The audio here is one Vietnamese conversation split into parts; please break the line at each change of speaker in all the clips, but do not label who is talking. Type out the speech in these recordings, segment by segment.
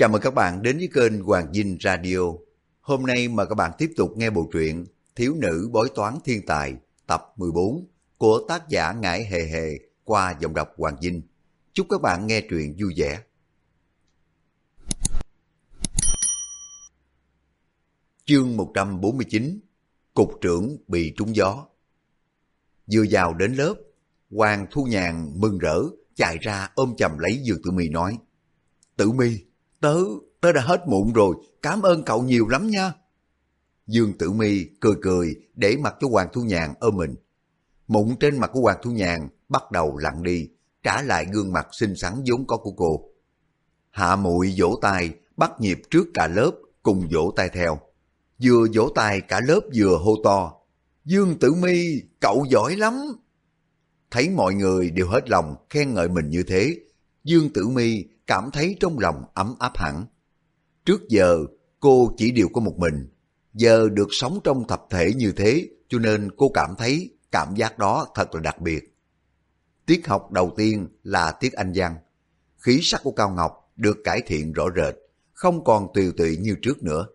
Chào mừng các bạn đến với kênh Hoàng Dinh Radio. Hôm nay mời các bạn tiếp tục nghe bộ truyện Thiếu nữ bói toán thiên tài tập 14 của tác giả Ngải Hề Hề qua giọng đọc Hoàng Dinh. Chúc các bạn nghe truyện vui vẻ. Chương 149 Cục trưởng bị trúng gió Vừa vào đến lớp, Hoàng Thu Nhàn mừng rỡ chạy ra ôm chầm lấy Dương Tử Mi nói Tử Mi, tớ, tớ đã hết muộn rồi, cảm ơn cậu nhiều lắm nha. Dương Tử Mi cười cười để mặc cho Hoàng Thu Nhàn ôm mình. Mụn trên mặt của Hoàng Thu Nhàn bắt đầu lặn đi, trả lại gương mặt xinh xắn vốn có của cô. Hạ muội vỗ tay, bắt nhịp trước cả lớp, cùng vỗ tay theo. Vừa vỗ tay cả lớp vừa hô to. Dương Tử Mi, cậu giỏi lắm. Thấy mọi người đều hết lòng khen ngợi mình như thế, Dương Tử Mi cảm thấy trong lòng ấm áp hẳn. Trước giờ, cô chỉ điều có một mình. Giờ được sống trong tập thể như thế, cho nên cô cảm thấy cảm giác đó thật là đặc biệt. Tiết học đầu tiên là tiết Anh văn. Khí sắc của Cao Ngọc được cải thiện rõ rệt, không còn tiều tụy như trước nữa.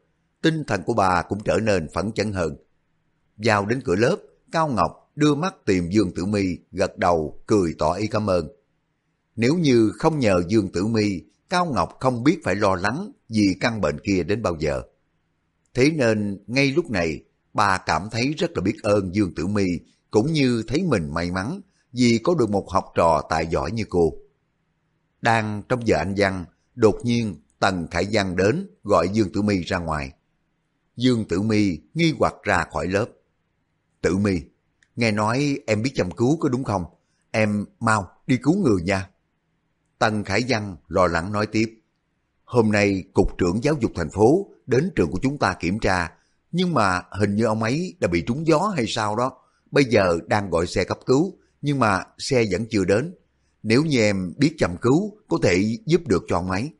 Tinh thần của bà cũng trở nên phấn chấn hơn. Vào đến cửa lớp, Cao Ngọc đưa mắt tìm Dương Tử Mi, gật đầu, cười tỏ ý cảm ơn. Nếu như không nhờ Dương Tử Mi, Cao Ngọc không biết phải lo lắng vì căn bệnh kia đến bao giờ. Thế nên ngay lúc này, bà cảm thấy rất là biết ơn Dương Tử Mi cũng như thấy mình may mắn vì có được một học trò tài giỏi như cô. Đang trong giờ anh văn, đột nhiên Tần Khải Văn đến gọi Dương Tử Mi ra ngoài. Dương Tử Mi nghi hoặc ra khỏi lớp. Tử Mi, nghe nói em biết chăm cứu có đúng không? Em mau đi cứu người nha. Tần Khải Văn lo lắng nói tiếp. Hôm nay Cục trưởng Giáo dục thành phố đến trường của chúng ta kiểm tra, nhưng mà hình như ông ấy đã bị trúng gió hay sao đó. Bây giờ đang gọi xe cấp cứu, nhưng mà xe vẫn chưa đến. Nếu như em biết chăm cứu, có thể giúp được cho ông ấy.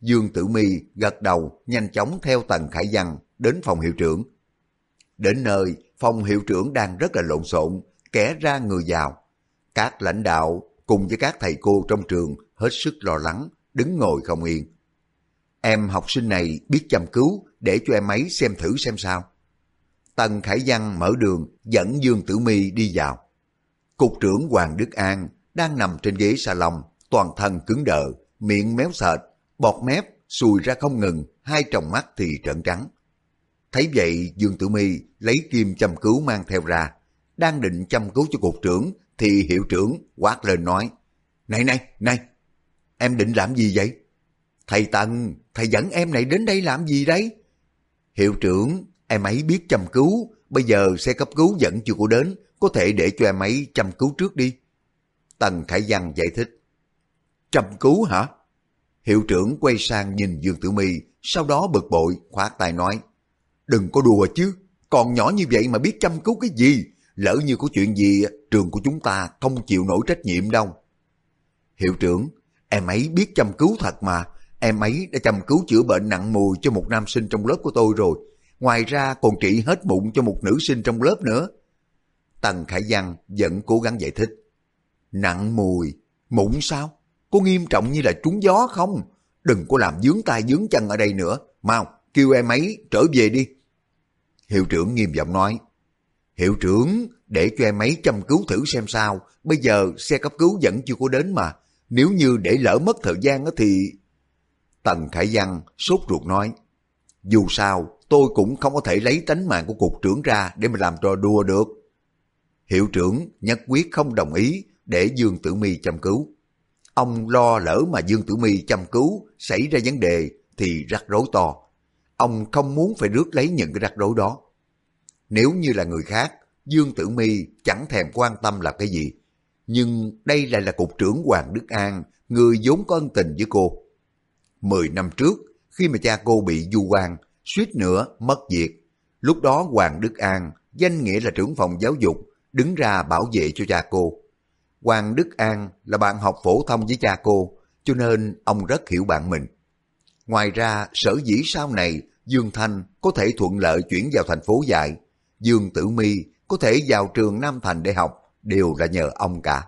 Dương Tử Mi gật đầu, nhanh chóng theo Tần Khải Văn đến phòng hiệu trưởng. Đến nơi, phòng hiệu trưởng đang rất là lộn xộn, kẻ ra người vào. Các lãnh đạo cùng với các thầy cô trong trường hết sức lo lắng, đứng ngồi không yên. Em học sinh này biết chăm cứu để cho em ấy xem thử xem sao. Tần Khải Văn mở đường dẫn Dương Tử Mi đi vào. Cục trưởng Hoàng Đức An đang nằm trên ghế salon, toàn thân cứng đờ, miệng méo sệt, bọt mép sùi ra không ngừng, hai tròng mắt thì trợn trắng. Thấy vậy Dương Tử Mi lấy kim chăm cứu mang theo ra, đang định chăm cứu cho cục trưởng thì hiệu trưởng quát lên nói, Này này, này, em định làm gì vậy? Thầy Tần, thầy dẫn em này đến đây làm gì đấy? Hiệu trưởng, em ấy biết chăm cứu, bây giờ xe cấp cứu vẫn chưa có đến, có thể để cho em ấy chăm cứu trước đi. Tần Khải Văn giải thích. Chăm cứu hả? Hiệu trưởng quay sang nhìn Dương Tử My, sau đó bực bội, khoát tay nói. Đừng có đùa chứ, còn nhỏ như vậy mà biết chăm cứu cái gì? Lỡ như có chuyện gì, trường của chúng ta không chịu nổi trách nhiệm đâu. Hiệu trưởng, em ấy biết chăm cứu thật mà. Em ấy đã chăm cứu chữa bệnh nặng mùi cho một nam sinh trong lớp của tôi rồi. Ngoài ra còn trị hết bụng cho một nữ sinh trong lớp nữa. Tần Khải Văn vẫn cố gắng giải thích. Nặng mùi, mụn sao? Có nghiêm trọng như là trúng gió không? Đừng có làm dướng tay dướng chân ở đây nữa. Mau, kêu em ấy trở về đi. Hiệu trưởng nghiêm giọng nói. Hiệu trưởng, để cho em ấy chăm cứu thử xem sao. Bây giờ xe cấp cứu vẫn chưa có đến mà. Nếu như để lỡ mất thời gian thì... Tần Khải Văn sốt ruột nói. Dù sao, tôi cũng không có thể lấy tánh mạng của cục trưởng ra để mà làm trò đùa được. Hiệu trưởng nhất quyết không đồng ý để Dương Tử Mi chăm cứu. Ông lo lỡ mà Dương Tử Mi chăm cứu xảy ra vấn đề thì rắc rối to. Ông không muốn phải rước lấy những cái rắc rối đó. Nếu như là người khác, Dương Tử Mi chẳng thèm quan tâm là cái gì. Nhưng đây lại là cục trưởng Hoàng Đức An, người vốn có ân tình với cô. Mười năm trước, khi mà cha cô bị du quan, suýt nữa mất việc. Lúc đó Hoàng Đức An, danh nghĩa là trưởng phòng giáo dục, đứng ra bảo vệ cho cha cô. Hoàng Đức An là bạn học phổ thông với cha cô, cho nên ông rất hiểu bạn mình. Ngoài ra, sở dĩ sau này Dương Thanh có thể thuận lợi chuyển vào thành phố dạy, Dương Tử Mi có thể vào trường Nam Thành để học đều là nhờ ông cả.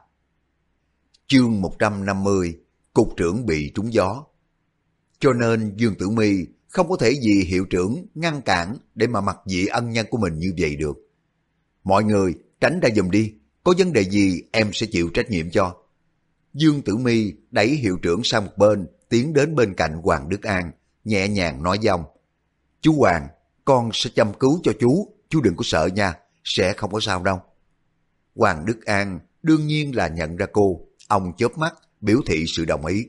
Chương 150 Cục trưởng bị trúng gió cho nên Dương Tử Mi không có thể vì hiệu trưởng ngăn cản để mà mặc dị ân nhân của mình như vậy được. Mọi người tránh ra dùm đi, có vấn đề gì em sẽ chịu trách nhiệm cho. Dương Tử Mi đẩy hiệu trưởng sang một bên, tiến đến bên cạnh Hoàng Đức An, nhẹ nhàng nói dòng. Chú Hoàng, con sẽ chăm cứu cho chú, chú đừng có sợ nha, sẽ không có sao đâu. Hoàng Đức An đương nhiên là nhận ra cô, ông chớp mắt, biểu thị sự đồng ý.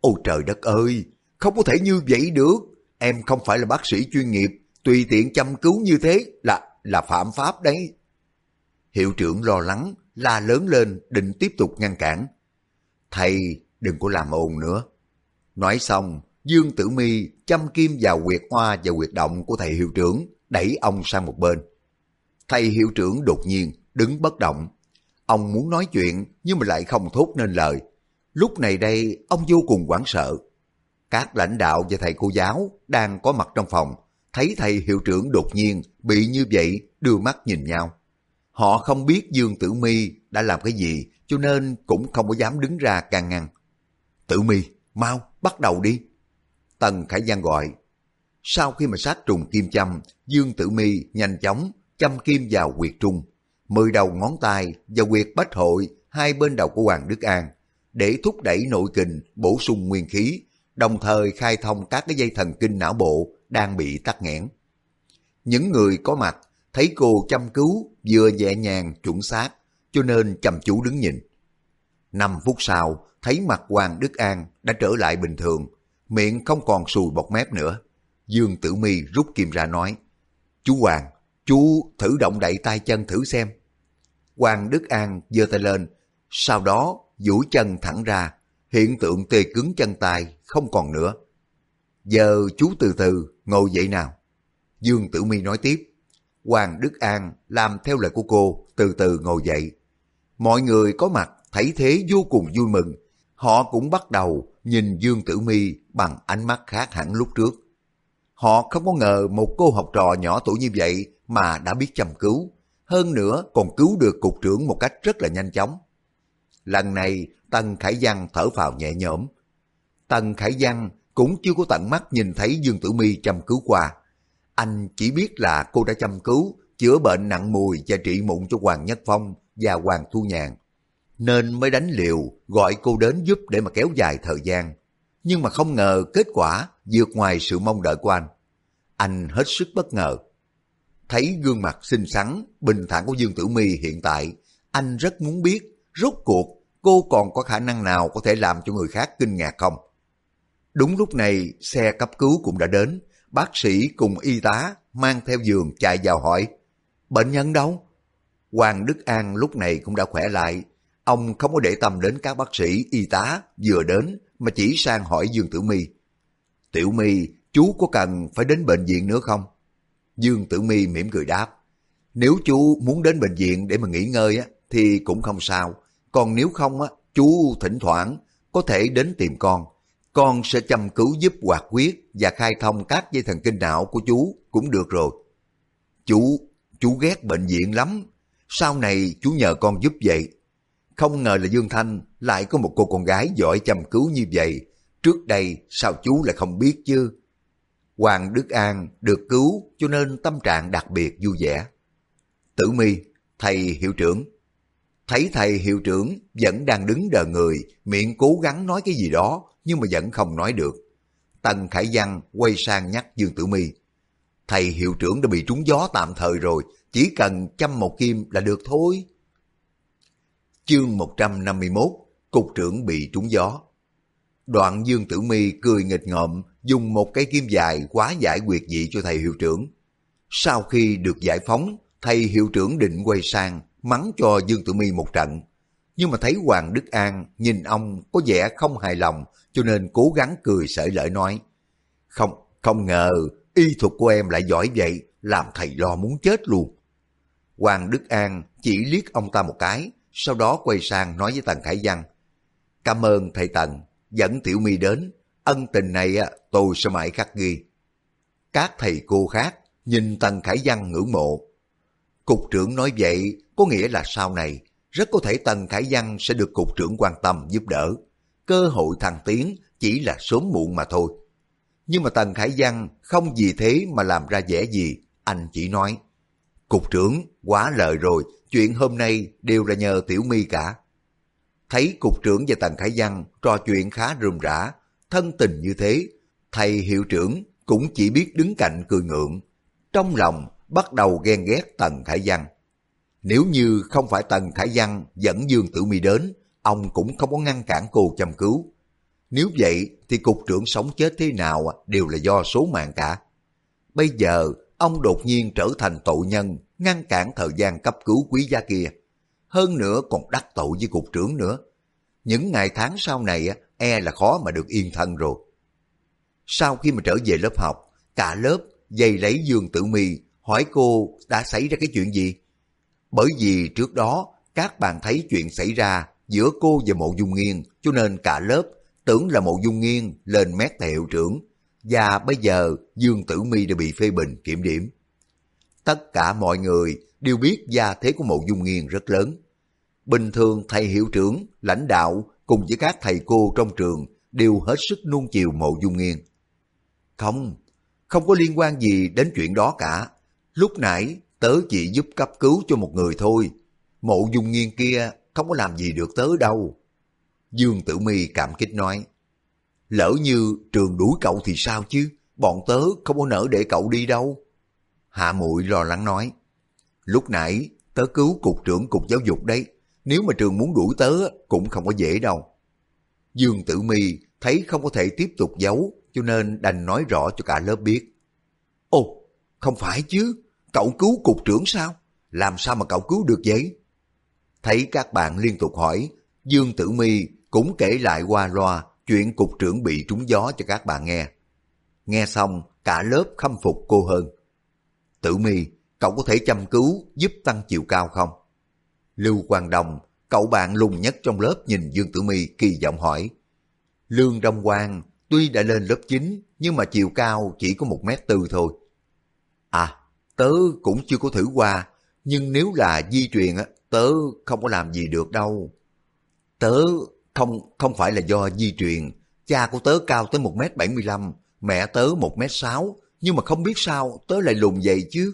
Ôi trời đất ơi, không có thể như vậy được, em không phải là bác sĩ chuyên nghiệp, tùy tiện chăm cứu như thế là là phạm pháp đấy. Hiệu trưởng lo lắng, la lớn lên định tiếp tục ngăn cản. Thầy đừng có làm ồn nữa. Nói xong, Dương Tử Mi chăm kim vào quyệt hoa và quyệt động của thầy hiệu trưởng, đẩy ông sang một bên. Thầy hiệu trưởng đột nhiên đứng bất động. Ông muốn nói chuyện nhưng mà lại không thốt nên lời. Lúc này đây ông vô cùng hoảng sợ. Các lãnh đạo và thầy cô giáo đang có mặt trong phòng, thấy thầy hiệu trưởng đột nhiên bị như vậy đưa mắt nhìn nhau. Họ không biết Dương Tử Mi đã làm cái gì cho nên cũng không có dám đứng ra can ngăn. Tử Mi, mau, bắt đầu đi. Tần Khải Giang gọi. Sau khi mà sát trùng kim châm, Dương Tử Mi nhanh chóng châm kim vào quyệt trung. Mười đầu ngón tay và quyệt bách hội hai bên đầu của Hoàng Đức An để thúc đẩy nội kình bổ sung nguyên khí, đồng thời khai thông các cái dây thần kinh não bộ đang bị tắc nghẽn. Những người có mặt thấy cô chăm cứu vừa nhẹ nhàng chuẩn xác cho nên chăm chú đứng nhìn. Năm phút sau, thấy mặt Hoàng Đức An đã trở lại bình thường, miệng không còn sùi bọt mép nữa. Dương Tử Mi rút kim ra nói, Chú Hoàng, chú thử động đậy tay chân thử xem. Hoàng Đức An giơ tay lên, sau đó duỗi chân thẳng ra, hiện tượng tê cứng chân tay không còn nữa. Giờ chú từ từ ngồi dậy nào. Dương Tử Mi nói tiếp, Hoàng Đức An làm theo lời của cô, từ từ ngồi dậy. Mọi người có mặt thấy thế vô cùng vui mừng. Họ cũng bắt đầu nhìn Dương Tử Mi bằng ánh mắt khác hẳn lúc trước. Họ không có ngờ một cô học trò nhỏ tuổi như vậy mà đã biết chăm cứu. Hơn nữa còn cứu được cục trưởng một cách rất là nhanh chóng. Lần này Tần Khải Văn thở phào nhẹ nhõm. Tần Khải Văn cũng chưa có tận mắt nhìn thấy Dương Tử Mi chăm cứu qua. Anh chỉ biết là cô đã chăm cứu, chữa bệnh nặng mùi và trị mụn cho Hoàng Nhất Phong và Hoàng Thu Nhàn. Nên mới đánh liều gọi cô đến giúp để mà kéo dài thời gian. Nhưng mà không ngờ kết quả vượt ngoài sự mong đợi của anh. Anh hết sức bất ngờ. Thấy gương mặt xinh xắn, bình thản của Dương Tử Mi hiện tại, anh rất muốn biết rốt cuộc cô còn có khả năng nào có thể làm cho người khác kinh ngạc không? Đúng lúc này, xe cấp cứu cũng đã đến, bác sĩ cùng y tá mang theo giường chạy vào hỏi, bệnh nhân đâu? Hoàng Đức An lúc này cũng đã khỏe lại, ông không có để tâm đến các bác sĩ, y tá vừa đến mà chỉ sang hỏi Dương Tử Mi Tiểu My, chú có cần phải đến bệnh viện nữa không? Dương Tử My mỉm cười đáp, nếu chú muốn đến bệnh viện để mà nghỉ ngơi á, thì cũng không sao, còn nếu không á, chú thỉnh thoảng có thể đến tìm con con sẽ chăm cứu giúp hoạt huyết và khai thông các dây thần kinh não của chú cũng được rồi. Chú, chú ghét bệnh viện lắm. Sau này chú nhờ con giúp vậy. Không ngờ là Dương Thanh lại có một cô con gái giỏi chăm cứu như vậy. Trước đây sao chú lại không biết chứ? Hoàng Đức An được cứu cho nên tâm trạng đặc biệt vui vẻ. Tử mi, thầy hiệu trưởng. Thấy thầy hiệu trưởng vẫn đang đứng đờ người, miệng cố gắng nói cái gì đó, nhưng mà vẫn không nói được. Tần Khải Văn quay sang nhắc Dương Tử Mi. Thầy hiệu trưởng đã bị trúng gió tạm thời rồi, chỉ cần chăm một kim là được thôi. Chương 151 Cục trưởng bị trúng gió Đoạn Dương Tử Mi cười nghịch ngợm dùng một cây kim dài quá giải quyệt dị cho thầy hiệu trưởng. Sau khi được giải phóng, thầy hiệu trưởng định quay sang mắng cho Dương Tử Mi một trận. Nhưng mà thấy Hoàng Đức An nhìn ông có vẻ không hài lòng cho nên cố gắng cười sởi lợi nói. Không, không ngờ y thuật của em lại giỏi vậy, làm thầy lo muốn chết luôn. Hoàng Đức An chỉ liếc ông ta một cái, sau đó quay sang nói với Tần Khải Văn. Cảm ơn thầy Tần, dẫn Tiểu Mi đến, ân tình này tôi sẽ mãi khắc ghi. Các thầy cô khác nhìn Tần Khải Văn ngưỡng mộ. Cục trưởng nói vậy có nghĩa là sau này rất có thể Tần Khải Văn sẽ được cục trưởng quan tâm giúp đỡ cơ hội thăng tiến chỉ là sớm muộn mà thôi. Nhưng mà Tần Khải Văn không vì thế mà làm ra vẻ gì, anh chỉ nói. Cục trưởng, quá lời rồi, chuyện hôm nay đều là nhờ Tiểu My cả. Thấy cục trưởng và Tần Khải Văn trò chuyện khá rườm rã, thân tình như thế, thầy hiệu trưởng cũng chỉ biết đứng cạnh cười ngượng. Trong lòng bắt đầu ghen ghét Tần Khải Văn. Nếu như không phải Tần Khải Văn dẫn Dương Tử Mi đến, ông cũng không có ngăn cản cô chăm cứu. Nếu vậy thì cục trưởng sống chết thế nào đều là do số mạng cả. Bây giờ ông đột nhiên trở thành tội nhân, ngăn cản thời gian cấp cứu quý gia kia. Hơn nữa còn đắc tội với cục trưởng nữa. Những ngày tháng sau này e là khó mà được yên thân rồi. Sau khi mà trở về lớp học, cả lớp dày lấy Dương Tử Mi hỏi cô đã xảy ra cái chuyện gì. Bởi vì trước đó các bạn thấy chuyện xảy ra giữa cô và Mộ Dung Nghiên cho nên cả lớp tưởng là Mộ Dung Nghiên lên mét tại hiệu trưởng và bây giờ Dương Tử Mi đã bị phê bình kiểm điểm. Tất cả mọi người đều biết gia thế của Mộ Dung Nghiên rất lớn. Bình thường thầy hiệu trưởng, lãnh đạo cùng với các thầy cô trong trường đều hết sức nuông chiều Mộ Dung Nghiên. Không, không có liên quan gì đến chuyện đó cả. Lúc nãy tớ chỉ giúp cấp cứu cho một người thôi. Mộ Dung Nghiên kia không có làm gì được tớ đâu. Dương Tử Mi cảm kích nói. Lỡ như trường đuổi cậu thì sao chứ? Bọn tớ không có nỡ để cậu đi đâu. Hạ Muội lo lắng nói. Lúc nãy tớ cứu cục trưởng cục giáo dục đấy. Nếu mà trường muốn đuổi tớ cũng không có dễ đâu. Dương Tử Mi thấy không có thể tiếp tục giấu cho nên đành nói rõ cho cả lớp biết. Ồ, không phải chứ, cậu cứu cục trưởng sao? Làm sao mà cậu cứu được vậy? Thấy các bạn liên tục hỏi, Dương Tử Mi cũng kể lại qua loa chuyện cục trưởng bị trúng gió cho các bạn nghe. Nghe xong, cả lớp khâm phục cô hơn. Tử Mi, cậu có thể chăm cứu giúp tăng chiều cao không? Lưu Quang Đồng, cậu bạn lùng nhất trong lớp nhìn Dương Tử Mi kỳ vọng hỏi. Lương Đông Quang tuy đã lên lớp 9 nhưng mà chiều cao chỉ có 1 mét tư thôi. À, tớ cũng chưa có thử qua, nhưng nếu là di truyền á, tớ không có làm gì được đâu. Tớ không không phải là do di truyền, cha của tớ cao tới 1m75, mẹ tớ 1m6, nhưng mà không biết sao tớ lại lùn vậy chứ.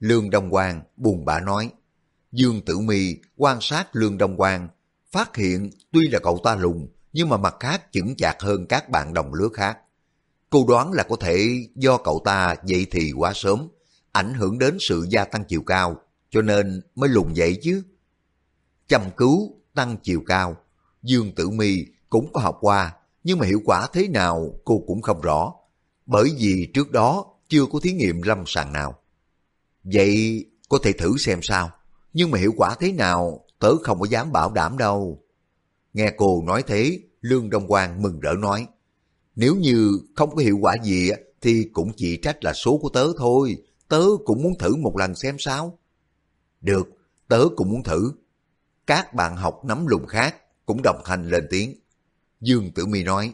Lương Đông Quang buồn bã nói. Dương Tử Mi quan sát Lương Đông Quang, phát hiện tuy là cậu ta lùn, nhưng mà mặt khác chững chạc hơn các bạn đồng lứa khác. Cô đoán là có thể do cậu ta dậy thì quá sớm, ảnh hưởng đến sự gia tăng chiều cao, cho nên mới lùn dậy chứ. Chăm cứu tăng chiều cao, Dương Tử Mi cũng có học qua, nhưng mà hiệu quả thế nào cô cũng không rõ, bởi vì trước đó chưa có thí nghiệm lâm sàng nào. Vậy có thể thử xem sao, nhưng mà hiệu quả thế nào tớ không có dám bảo đảm đâu. Nghe cô nói thế, Lương Đông Quang mừng rỡ nói, nếu như không có hiệu quả gì thì cũng chỉ trách là số của tớ thôi, tớ cũng muốn thử một lần xem sao. Được, tớ cũng muốn thử. Các bạn học nắm lùng khác cũng đồng thanh lên tiếng. Dương Tử Mi nói,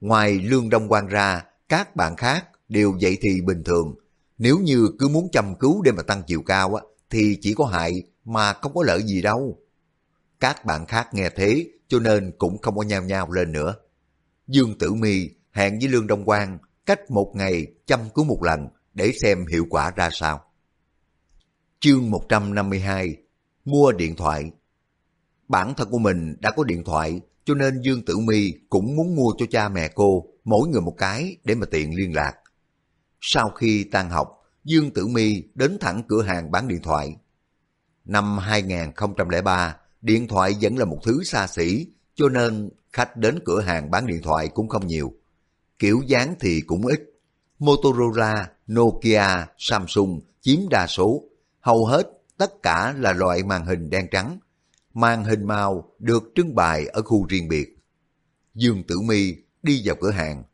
ngoài Lương Đông Quang ra, các bạn khác đều dậy thì bình thường. Nếu như cứ muốn chăm cứu để mà tăng chiều cao á, thì chỉ có hại mà không có lợi gì đâu. Các bạn khác nghe thế cho nên cũng không có nhao nhao lên nữa. Dương Tử Mi hẹn với Lương Đông Quang cách một ngày chăm cứu một lần để xem hiệu quả ra sao. Chương 152 Mua điện thoại Bản thân của mình đã có điện thoại cho nên Dương Tử Mi cũng muốn mua cho cha mẹ cô mỗi người một cái để mà tiện liên lạc. Sau khi tan học, Dương Tử Mi đến thẳng cửa hàng bán điện thoại. Năm 2003, điện thoại vẫn là một thứ xa xỉ, cho nên khách đến cửa hàng bán điện thoại cũng không nhiều. Kiểu dáng thì cũng ít. Motorola, Nokia, Samsung chiếm đa số. Hầu hết tất cả là loại màn hình đen trắng. Màn hình màu được trưng bày ở khu riêng biệt. Dương Tử Mi đi vào cửa hàng.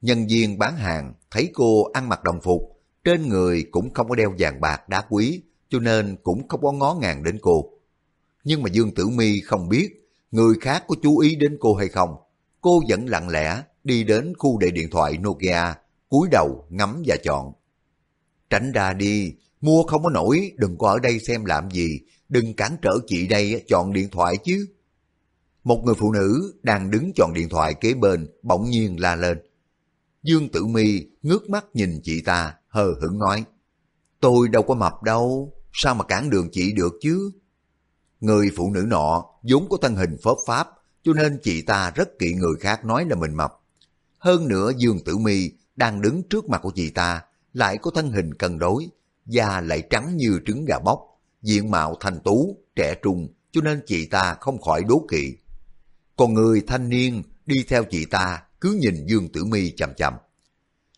Nhân viên bán hàng thấy cô ăn mặc đồng phục, trên người cũng không có đeo vàng bạc đá quý, cho nên cũng không có ngó ngàng đến cô. Nhưng mà Dương Tử Mi không biết người khác có chú ý đến cô hay không. Cô vẫn lặng lẽ đi đến khu để điện thoại Nokia, cúi đầu ngắm và chọn. Tránh ra đi, mua không có nổi, đừng có ở đây xem làm gì, đừng cản trở chị đây chọn điện thoại chứ. Một người phụ nữ đang đứng chọn điện thoại kế bên bỗng nhiên la lên. Dương Tử Mi ngước mắt nhìn chị ta, hờ hững nói. Tôi đâu có mập đâu, sao mà cản đường chị được chứ? Người phụ nữ nọ vốn có thân hình phớp pháp, cho nên chị ta rất kỵ người khác nói là mình mập. Hơn nữa Dương Tử Mi đang đứng trước mặt của chị ta, lại có thân hình cân đối, da lại trắng như trứng gà bóc, diện mạo thanh tú, trẻ trung, cho nên chị ta không khỏi đố kỵ. Còn người thanh niên đi theo chị ta cứ nhìn Dương Tử Mi chằm chằm.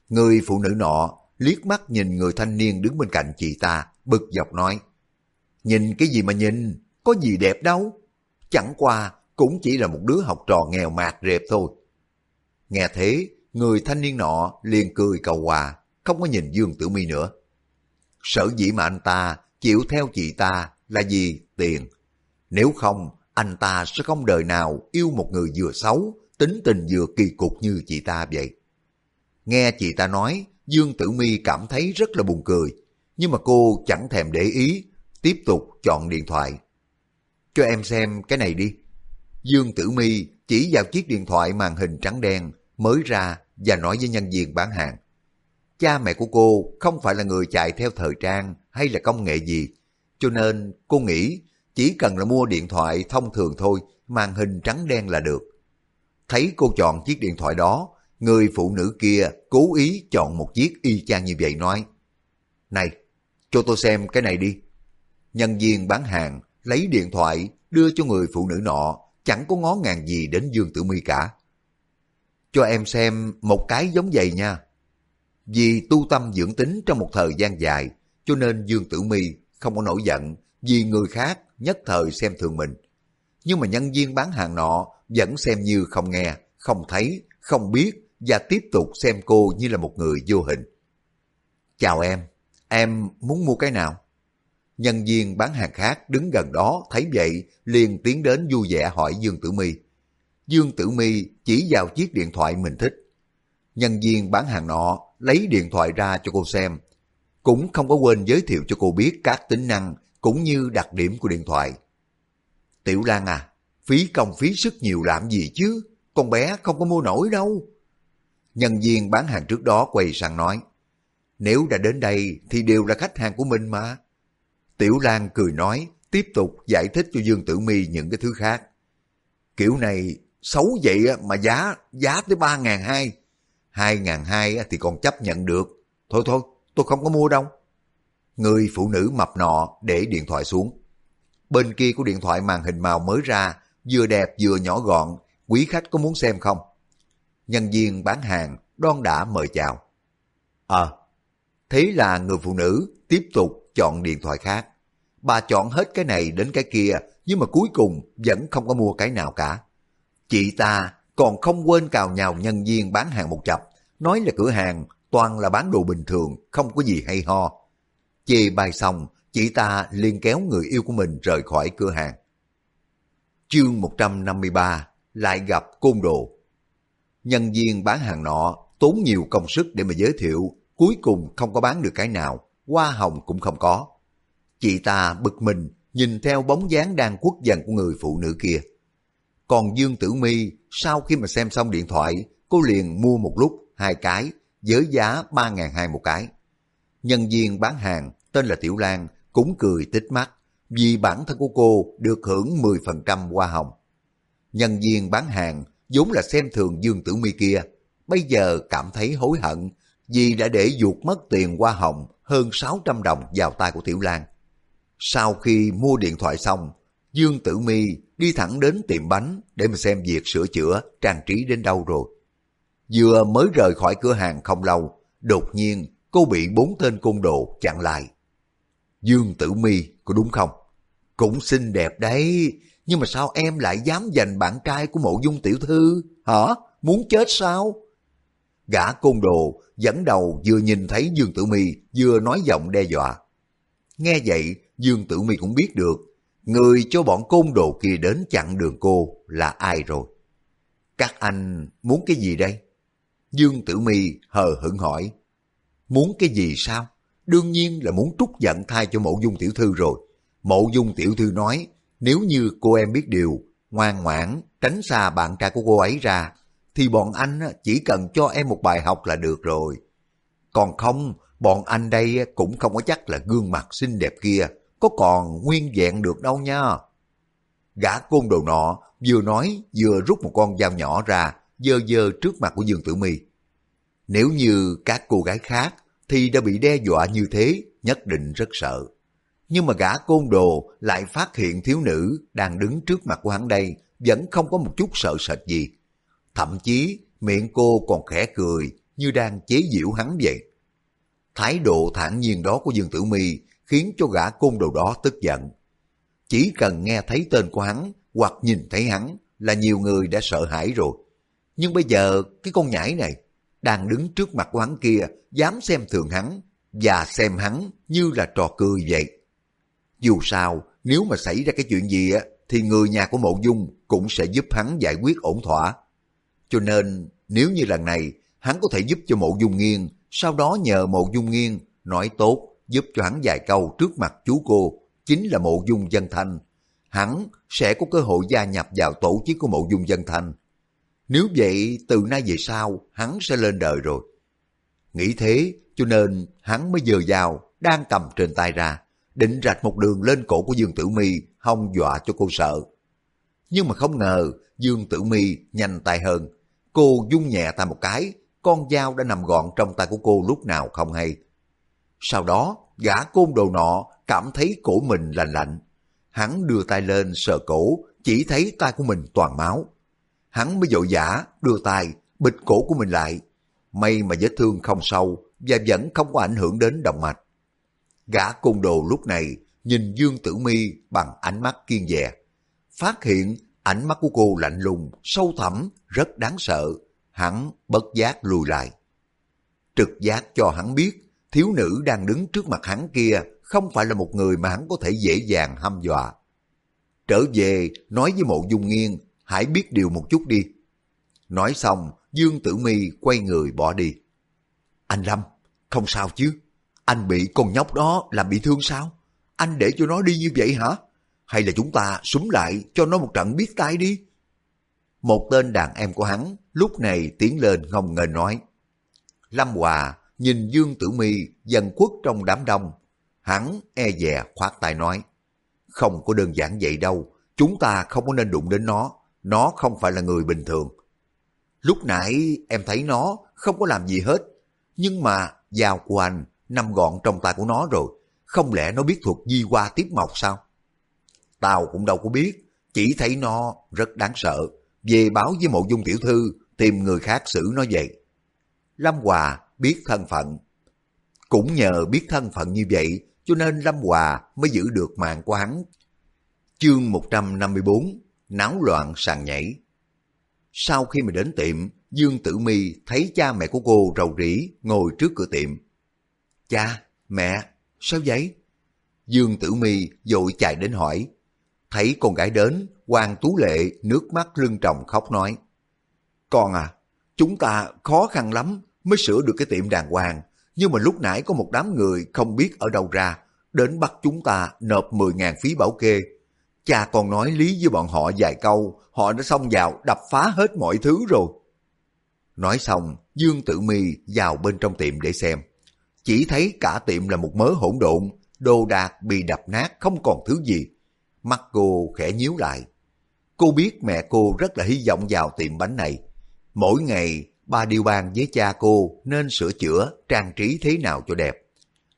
Người phụ nữ nọ liếc mắt nhìn người thanh niên đứng bên cạnh chị ta, bực dọc nói. Nhìn cái gì mà nhìn, có gì đẹp đâu. Chẳng qua cũng chỉ là một đứa học trò nghèo mạt rệp thôi. Nghe thế, người thanh niên nọ liền cười cầu hòa, không có nhìn Dương Tử Mi nữa. Sở dĩ mà anh ta chịu theo chị ta là gì? Tiền. Nếu không, anh ta sẽ không đời nào yêu một người vừa xấu, tính tình vừa kỳ cục như chị ta vậy. Nghe chị ta nói, Dương Tử Mi cảm thấy rất là buồn cười, nhưng mà cô chẳng thèm để ý, tiếp tục chọn điện thoại. Cho em xem cái này đi. Dương Tử Mi chỉ vào chiếc điện thoại màn hình trắng đen mới ra và nói với nhân viên bán hàng. Cha mẹ của cô không phải là người chạy theo thời trang hay là công nghệ gì, cho nên cô nghĩ chỉ cần là mua điện thoại thông thường thôi, màn hình trắng đen là được. Thấy cô chọn chiếc điện thoại đó, người phụ nữ kia cố ý chọn một chiếc y chang như vậy nói. Này, cho tôi xem cái này đi. Nhân viên bán hàng lấy điện thoại đưa cho người phụ nữ nọ, chẳng có ngó ngàng gì đến Dương Tử Mi cả. Cho em xem một cái giống vậy nha. Vì tu tâm dưỡng tính trong một thời gian dài, cho nên Dương Tử Mi không có nổi giận vì người khác nhất thời xem thường mình. Nhưng mà nhân viên bán hàng nọ vẫn xem như không nghe, không thấy, không biết và tiếp tục xem cô như là một người vô hình. Chào em, em muốn mua cái nào? Nhân viên bán hàng khác đứng gần đó thấy vậy liền tiến đến vui vẻ hỏi Dương Tử Mi. Dương Tử Mi chỉ vào chiếc điện thoại mình thích. Nhân viên bán hàng nọ lấy điện thoại ra cho cô xem. Cũng không có quên giới thiệu cho cô biết các tính năng cũng như đặc điểm của điện thoại. Tiểu Lan à, phí công phí sức nhiều làm gì chứ, con bé không có mua nổi đâu. Nhân viên bán hàng trước đó quay sang nói, nếu đã đến đây thì đều là khách hàng của mình mà. Tiểu Lan cười nói, tiếp tục giải thích cho Dương Tử Mi những cái thứ khác. Kiểu này xấu vậy mà giá, giá tới ba ngàn hai. Hai ngàn hai thì còn chấp nhận được. Thôi thôi, tôi không có mua đâu. Người phụ nữ mập nọ để điện thoại xuống. Bên kia của điện thoại màn hình màu mới ra, vừa đẹp vừa nhỏ gọn, quý khách có muốn xem không? Nhân viên bán hàng đon đã mời chào. Ờ, thế là người phụ nữ tiếp tục chọn điện thoại khác. Bà chọn hết cái này đến cái kia, nhưng mà cuối cùng vẫn không có mua cái nào cả. Chị ta còn không quên cào nhào nhân viên bán hàng một chập, nói là cửa hàng toàn là bán đồ bình thường, không có gì hay ho. Chê bài xong, chị ta liền kéo người yêu của mình rời khỏi cửa hàng. Chương 153 lại gặp côn đồ. Nhân viên bán hàng nọ tốn nhiều công sức để mà giới thiệu, cuối cùng không có bán được cái nào, hoa hồng cũng không có. Chị ta bực mình nhìn theo bóng dáng đang quất dần của người phụ nữ kia. Còn Dương Tử Mi sau khi mà xem xong điện thoại, cô liền mua một lúc hai cái với giá ba ngàn hai một cái. Nhân viên bán hàng tên là Tiểu Lan cũng cười tít mắt vì bản thân của cô được hưởng 10% hoa hồng. Nhân viên bán hàng vốn là xem thường Dương Tử Mi kia, bây giờ cảm thấy hối hận vì đã để ruột mất tiền hoa hồng hơn 600 đồng vào tay của Tiểu Lan. Sau khi mua điện thoại xong, Dương Tử Mi đi thẳng đến tiệm bánh để mà xem việc sửa chữa, trang trí đến đâu rồi. Vừa mới rời khỏi cửa hàng không lâu, đột nhiên cô bị bốn tên côn đồ chặn lại. Dương Tử Mi có đúng không? Cũng xinh đẹp đấy, nhưng mà sao em lại dám giành bạn trai của mộ dung tiểu thư? Hả? Muốn chết sao? Gã côn đồ dẫn đầu vừa nhìn thấy Dương Tử Mi vừa nói giọng đe dọa. Nghe vậy, Dương Tử Mi cũng biết được, người cho bọn côn đồ kia đến chặn đường cô là ai rồi. Các anh muốn cái gì đây? Dương Tử Mi hờ hững hỏi. Muốn cái gì sao? Đương nhiên là muốn trút giận thay cho mộ dung tiểu thư rồi. Mộ dung tiểu thư nói, nếu như cô em biết điều, ngoan ngoãn, tránh xa bạn trai của cô ấy ra, thì bọn anh chỉ cần cho em một bài học là được rồi. Còn không, bọn anh đây cũng không có chắc là gương mặt xinh đẹp kia có còn nguyên vẹn được đâu nha. Gã côn đồ nọ vừa nói vừa rút một con dao nhỏ ra, dơ dơ trước mặt của Dương Tử Mi. Nếu như các cô gái khác thì đã bị đe dọa như thế, nhất định rất sợ. Nhưng mà gã côn đồ lại phát hiện thiếu nữ đang đứng trước mặt của hắn đây, vẫn không có một chút sợ sệt gì. Thậm chí miệng cô còn khẽ cười như đang chế giễu hắn vậy. Thái độ thản nhiên đó của Dương Tử Mi khiến cho gã côn đồ đó tức giận. Chỉ cần nghe thấy tên của hắn hoặc nhìn thấy hắn là nhiều người đã sợ hãi rồi. Nhưng bây giờ cái con nhãi này đang đứng trước mặt của hắn kia dám xem thường hắn và xem hắn như là trò cười vậy. Dù sao, nếu mà xảy ra cái chuyện gì á, thì người nhà của Mộ Dung cũng sẽ giúp hắn giải quyết ổn thỏa. Cho nên, nếu như lần này hắn có thể giúp cho Mộ Dung Nghiên, sau đó nhờ Mộ Dung Nghiên nói tốt giúp cho hắn vài câu trước mặt chú cô, chính là Mộ Dung Dân Thanh. Hắn sẽ có cơ hội gia nhập vào tổ chức của Mộ Dung Dân Thanh. Nếu vậy, từ nay về sau, hắn sẽ lên đời rồi. Nghĩ thế, cho nên hắn mới dờ dao, đang cầm trên tay ra, định rạch một đường lên cổ của Dương Tử Mi, hông dọa cho cô sợ. Nhưng mà không ngờ, Dương Tử Mi nhanh tay hơn. Cô dung nhẹ tay một cái, con dao đã nằm gọn trong tay của cô lúc nào không hay. Sau đó, gã côn đồ nọ cảm thấy cổ mình lạnh lạnh. Hắn đưa tay lên sờ cổ, chỉ thấy tay của mình toàn máu. Hắn mới vội giả đưa tay, bịt cổ của mình lại. May mà vết thương không sâu và vẫn không có ảnh hưởng đến động mạch. Gã côn đồ lúc này nhìn Dương Tử Mi bằng ánh mắt kiên dè. Phát hiện ánh mắt của cô lạnh lùng, sâu thẳm, rất đáng sợ. Hắn bất giác lùi lại. Trực giác cho hắn biết thiếu nữ đang đứng trước mặt hắn kia không phải là một người mà hắn có thể dễ dàng hăm dọa. Trở về, nói với mộ dung nghiên, hãy biết điều một chút đi. Nói xong, Dương Tử Mi quay người bỏ đi. Anh Lâm, không sao chứ? Anh bị con nhóc đó làm bị thương sao? Anh để cho nó đi như vậy hả? Hay là chúng ta súng lại cho nó một trận biết tay đi? Một tên đàn em của hắn lúc này tiến lên ngông nghênh nói. Lâm Hòa nhìn Dương Tử Mi dần khuất trong đám đông. Hắn e dè khoát tay nói, không có đơn giản vậy đâu, chúng ta không có nên đụng đến nó, nó không phải là người bình thường. Lúc nãy em thấy nó không có làm gì hết, nhưng mà dao của anh nằm gọn trong tay của nó rồi, không lẽ nó biết thuật di qua tiếp mộc sao? Tao cũng đâu có biết, chỉ thấy nó rất đáng sợ, về báo với mộ dung tiểu thư tìm người khác xử nó vậy. Lâm Hòa biết thân phận. Cũng nhờ biết thân phận như vậy cho nên Lâm Hòa mới giữ được mạng của hắn. Chương 154 Náo loạn sàn nhảy Sau khi mà đến tiệm, Dương Tử Mi thấy cha mẹ của cô rầu rĩ ngồi trước cửa tiệm. Cha, mẹ, sao vậy? Dương Tử Mi vội chạy đến hỏi. Thấy con gái đến, Hoàng Tú Lệ nước mắt lưng tròng khóc nói. Con à, chúng ta khó khăn lắm mới sửa được cái tiệm đàng hoàng. Nhưng mà lúc nãy có một đám người không biết ở đâu ra, đến bắt chúng ta nộp 10.000 phí bảo kê. Cha còn nói lý với bọn họ vài câu, họ đã xông vào đập phá hết mọi thứ rồi. Nói xong, Dương Tử Mi vào bên trong tiệm để xem. Chỉ thấy cả tiệm là một mớ hỗn độn, đồ đạc bị đập nát không còn thứ gì. Mắt cô khẽ nhíu lại. Cô biết mẹ cô rất là hy vọng vào tiệm bánh này. Mỗi ngày Bà điều bàn với cha cô nên sửa chữa, trang trí thế nào cho đẹp.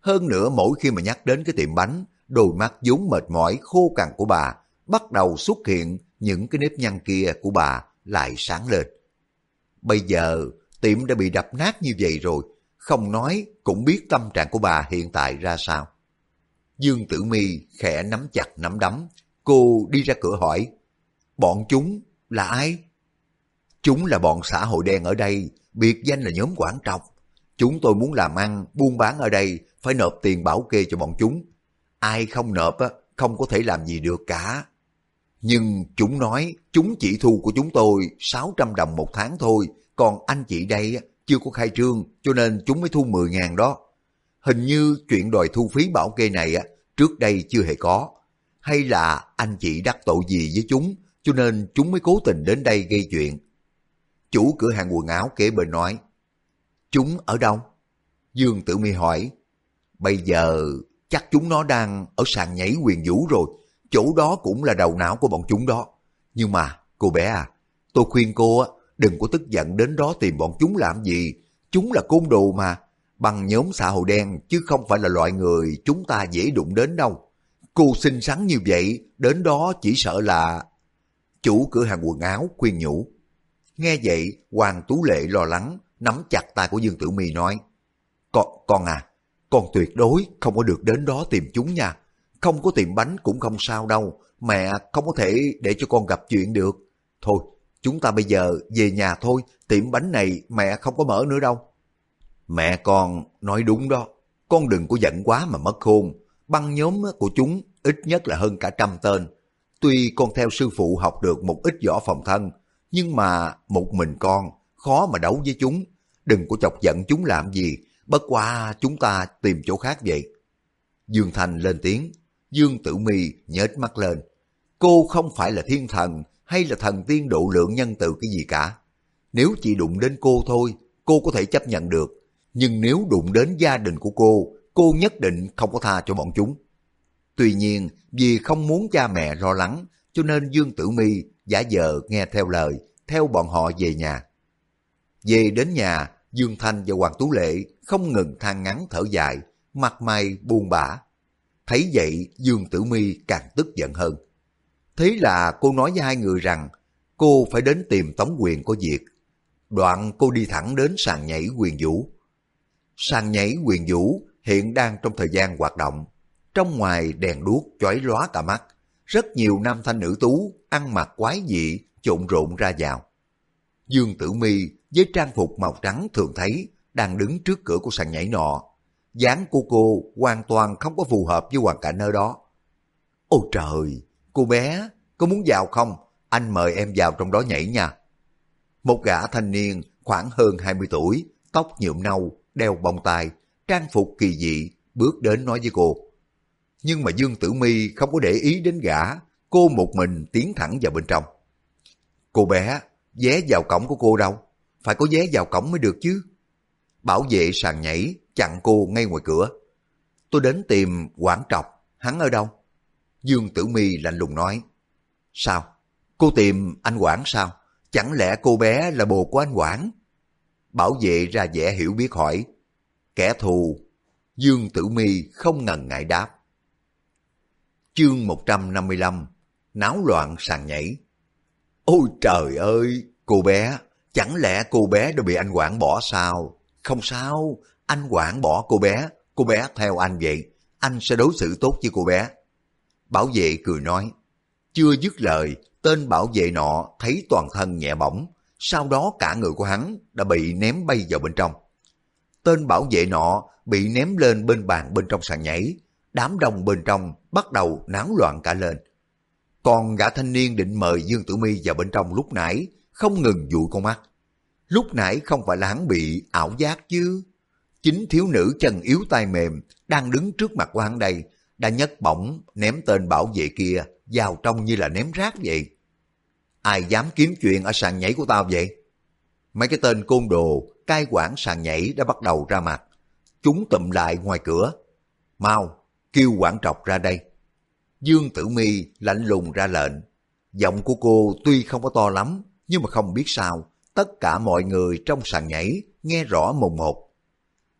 Hơn nữa mỗi khi mà nhắc đến cái tiệm bánh, đôi mắt vốn mệt mỏi khô cằn của bà bắt đầu xuất hiện những cái nếp nhăn kia của bà lại sáng lên. Bây giờ tiệm đã bị đập nát như vậy rồi, không nói cũng biết tâm trạng của bà hiện tại ra sao. Dương Tử Mi khẽ nắm chặt nắm đấm, cô đi ra cửa hỏi, bọn chúng là ai? Chúng là bọn xã hội đen ở đây, biệt danh là nhóm quản trọc. Chúng tôi muốn làm ăn, buôn bán ở đây, phải nộp tiền bảo kê cho bọn chúng. Ai không nộp á, không có thể làm gì được cả. Nhưng chúng nói chúng chỉ thu của chúng tôi 600 đồng một tháng thôi, còn anh chị đây chưa có khai trương cho nên chúng mới thu 10 ngàn đó. Hình như chuyện đòi thu phí bảo kê này á, trước đây chưa hề có. Hay là anh chị đắc tội gì với chúng cho nên chúng mới cố tình đến đây gây chuyện. Chủ cửa hàng quần áo kế bên nói, Chúng ở đâu? Dương Tử Mi hỏi, Bây giờ chắc chúng nó đang ở sàn nhảy quyền vũ rồi, chỗ đó cũng là đầu não của bọn chúng đó. Nhưng mà, cô bé à, tôi khuyên cô đừng có tức giận đến đó tìm bọn chúng làm gì, chúng là côn đồ mà, bằng nhóm xã hội đen chứ không phải là loại người chúng ta dễ đụng đến đâu. Cô xinh xắn như vậy, đến đó chỉ sợ là... Chủ cửa hàng quần áo khuyên nhủ. Nghe vậy, Hoàng Tú Lệ lo lắng, nắm chặt tay của Dương Tử Mi nói. Con, con à, con tuyệt đối không có được đến đó tìm chúng nha. Không có tìm bánh cũng không sao đâu, mẹ không có thể để cho con gặp chuyện được. Thôi, chúng ta bây giờ về nhà thôi, tiệm bánh này mẹ không có mở nữa đâu. Mẹ con nói đúng đó, con đừng có giận quá mà mất khôn. Băng nhóm của chúng ít nhất là hơn cả trăm tên. Tuy con theo sư phụ học được một ít võ phòng thân, nhưng mà một mình con khó mà đấu với chúng. Đừng có chọc giận chúng làm gì, bất quá chúng ta tìm chỗ khác vậy. Dương Thành lên tiếng, Dương Tử Mi nhếch mắt lên. Cô không phải là thiên thần hay là thần tiên độ lượng nhân từ cái gì cả. Nếu chỉ đụng đến cô thôi, cô có thể chấp nhận được. Nhưng nếu đụng đến gia đình của cô, cô nhất định không có tha cho bọn chúng. Tuy nhiên, vì không muốn cha mẹ lo lắng, cho nên Dương Tử Mi giả vờ nghe theo lời, theo bọn họ về nhà. Về đến nhà, Dương Thanh và Hoàng Tú Lệ không ngừng than ngắn thở dài, mặt mày buồn bã. Thấy vậy, Dương Tử Mi càng tức giận hơn. Thế là cô nói với hai người rằng cô phải đến tìm Tống Quyền có việc. Đoạn cô đi thẳng đến sàn nhảy quyền vũ. Sàn nhảy quyền vũ hiện đang trong thời gian hoạt động. Trong ngoài đèn đuốc chói lóa cả mắt. Rất nhiều nam thanh nữ tú ăn mặc quái dị trộn rộn ra vào. Dương Tử Mi với trang phục màu trắng thường thấy đang đứng trước cửa của sàn nhảy nọ. dáng của cô hoàn toàn không có phù hợp với hoàn cảnh nơi đó. Ôi trời, cô bé, có muốn vào không? Anh mời em vào trong đó nhảy nha. Một gã thanh niên khoảng hơn 20 tuổi, tóc nhuộm nâu, đeo bông tai, trang phục kỳ dị, bước đến nói với cô. Nhưng mà Dương Tử Mi không có để ý đến gã, cô một mình tiến thẳng vào bên trong. Cô bé, vé vào cổng của cô đâu? Phải có vé vào cổng mới được chứ. Bảo vệ sàn nhảy, chặn cô ngay ngoài cửa. Tôi đến tìm Quảng Trọc, hắn ở đâu? Dương Tử Mi lạnh lùng nói. Sao? Cô tìm anh Quảng sao? Chẳng lẽ cô bé là bồ của anh Quảng? Bảo vệ ra vẻ hiểu biết hỏi. Kẻ thù. Dương Tử Mi không ngần ngại đáp. Chương 155 Náo loạn sàn nhảy Ôi trời ơi, cô bé, chẳng lẽ cô bé đã bị anh Quảng bỏ sao? Không sao, anh Quảng bỏ cô bé, cô bé theo anh vậy, anh sẽ đối xử tốt với cô bé. Bảo vệ cười nói, chưa dứt lời, tên bảo vệ nọ thấy toàn thân nhẹ bỏng, sau đó cả người của hắn đã bị ném bay vào bên trong. Tên bảo vệ nọ bị ném lên bên bàn bên trong sàn nhảy, đám đông bên trong bắt đầu náo loạn cả lên. Còn gã thanh niên định mời Dương Tử Mi vào bên trong lúc nãy, không ngừng dụi con mắt. Lúc nãy không phải là hắn bị ảo giác chứ. Chính thiếu nữ chân yếu tay mềm đang đứng trước mặt của hắn đây, đã nhấc bổng ném tên bảo vệ kia vào trong như là ném rác vậy. Ai dám kiếm chuyện ở sàn nhảy của tao vậy? Mấy cái tên côn đồ, cai quản sàn nhảy đã bắt đầu ra mặt. Chúng tụm lại ngoài cửa. Mau, kêu quản trọc ra đây. Dương Tử Mi lạnh lùng ra lệnh. Giọng của cô tuy không có to lắm, nhưng mà không biết sao, tất cả mọi người trong sàn nhảy nghe rõ mồn một.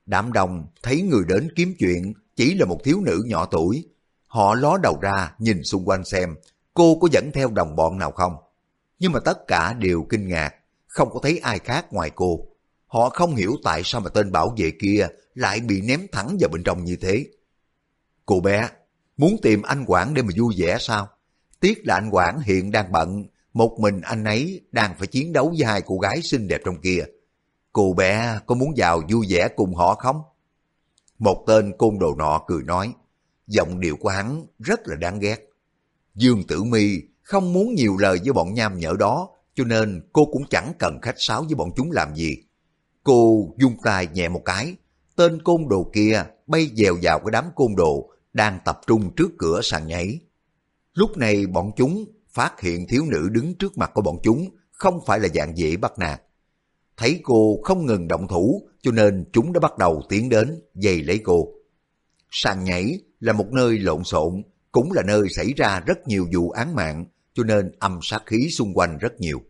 Đám đông thấy người đến kiếm chuyện chỉ là một thiếu nữ nhỏ tuổi. Họ ló đầu ra nhìn xung quanh xem cô có dẫn theo đồng bọn nào không. Nhưng mà tất cả đều kinh ngạc, không có thấy ai khác ngoài cô. Họ không hiểu tại sao mà tên bảo vệ kia lại bị ném thẳng vào bên trong như thế. Cô bé, muốn tìm anh Quảng để mà vui vẻ sao? Tiếc là anh Quảng hiện đang bận, một mình anh ấy đang phải chiến đấu với hai cô gái xinh đẹp trong kia. Cô bé có muốn vào vui vẻ cùng họ không? Một tên côn đồ nọ cười nói, giọng điệu của hắn rất là đáng ghét. Dương Tử Mi không muốn nhiều lời với bọn nham nhở đó, cho nên cô cũng chẳng cần khách sáo với bọn chúng làm gì. Cô dung tay nhẹ một cái, tên côn đồ kia bay dèo vào cái đám côn đồ đang tập trung trước cửa sàn nhảy. Lúc này bọn chúng phát hiện thiếu nữ đứng trước mặt của bọn chúng không phải là dạng dễ bắt nạt. Thấy cô không ngừng động thủ cho nên chúng đã bắt đầu tiến đến giày lấy cô. Sàn nhảy là một nơi lộn xộn, cũng là nơi xảy ra rất nhiều vụ án mạng cho nên âm sát khí xung quanh rất nhiều.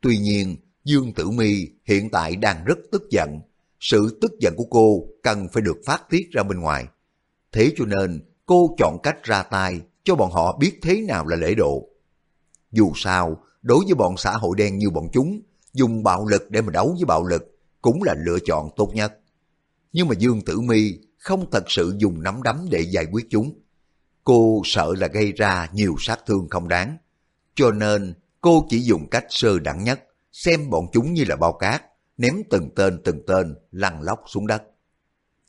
Tuy nhiên, Dương Tử Mi hiện tại đang rất tức giận. Sự tức giận của cô cần phải được phát tiết ra bên ngoài. Thế cho nên cô chọn cách ra tay cho bọn họ biết thế nào là lễ độ. Dù sao, đối với bọn xã hội đen như bọn chúng, dùng bạo lực để mà đấu với bạo lực cũng là lựa chọn tốt nhất. Nhưng mà Dương Tử Mi không thật sự dùng nắm đấm để giải quyết chúng. Cô sợ là gây ra nhiều sát thương không đáng. Cho nên cô chỉ dùng cách sơ đẳng nhất, xem bọn chúng như là bao cát, ném từng tên từng tên lăn lóc xuống đất.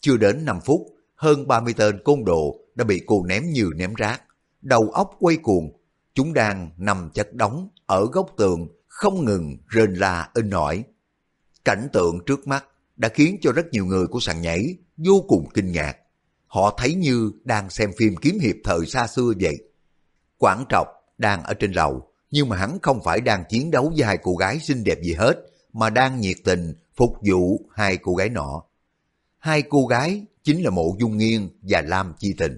Chưa đến 5 phút, hơn 30 tên côn đồ đã bị cô ném như ném rác. Đầu óc quay cuồng, chúng đang nằm chất đóng ở góc tường, không ngừng rên la in nổi. Cảnh tượng trước mắt đã khiến cho rất nhiều người của sàn nhảy vô cùng kinh ngạc. Họ thấy như đang xem phim kiếm hiệp thời xa xưa vậy. Quảng Trọc đang ở trên lầu, nhưng mà hắn không phải đang chiến đấu với hai cô gái xinh đẹp gì hết, mà đang nhiệt tình phục vụ hai cô gái nọ. Hai cô gái chính là Mộ Dung Nghiên và Lam Chi Tình.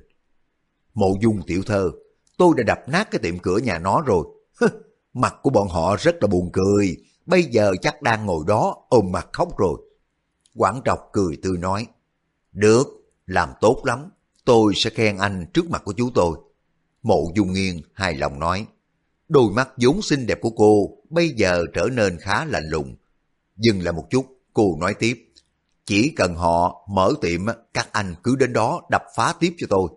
Mộ Dung tiểu thơ, tôi đã đập nát cái tiệm cửa nhà nó rồi. mặt của bọn họ rất là buồn cười, bây giờ chắc đang ngồi đó ôm mặt khóc rồi. Quảng Trọc cười tươi nói, được, làm tốt lắm, tôi sẽ khen anh trước mặt của chú tôi. Mộ Dung Nghiên hài lòng nói, đôi mắt vốn xinh đẹp của cô bây giờ trở nên khá lạnh lùng. Dừng lại một chút, cô nói tiếp, chỉ cần họ mở tiệm, các anh cứ đến đó đập phá tiếp cho tôi.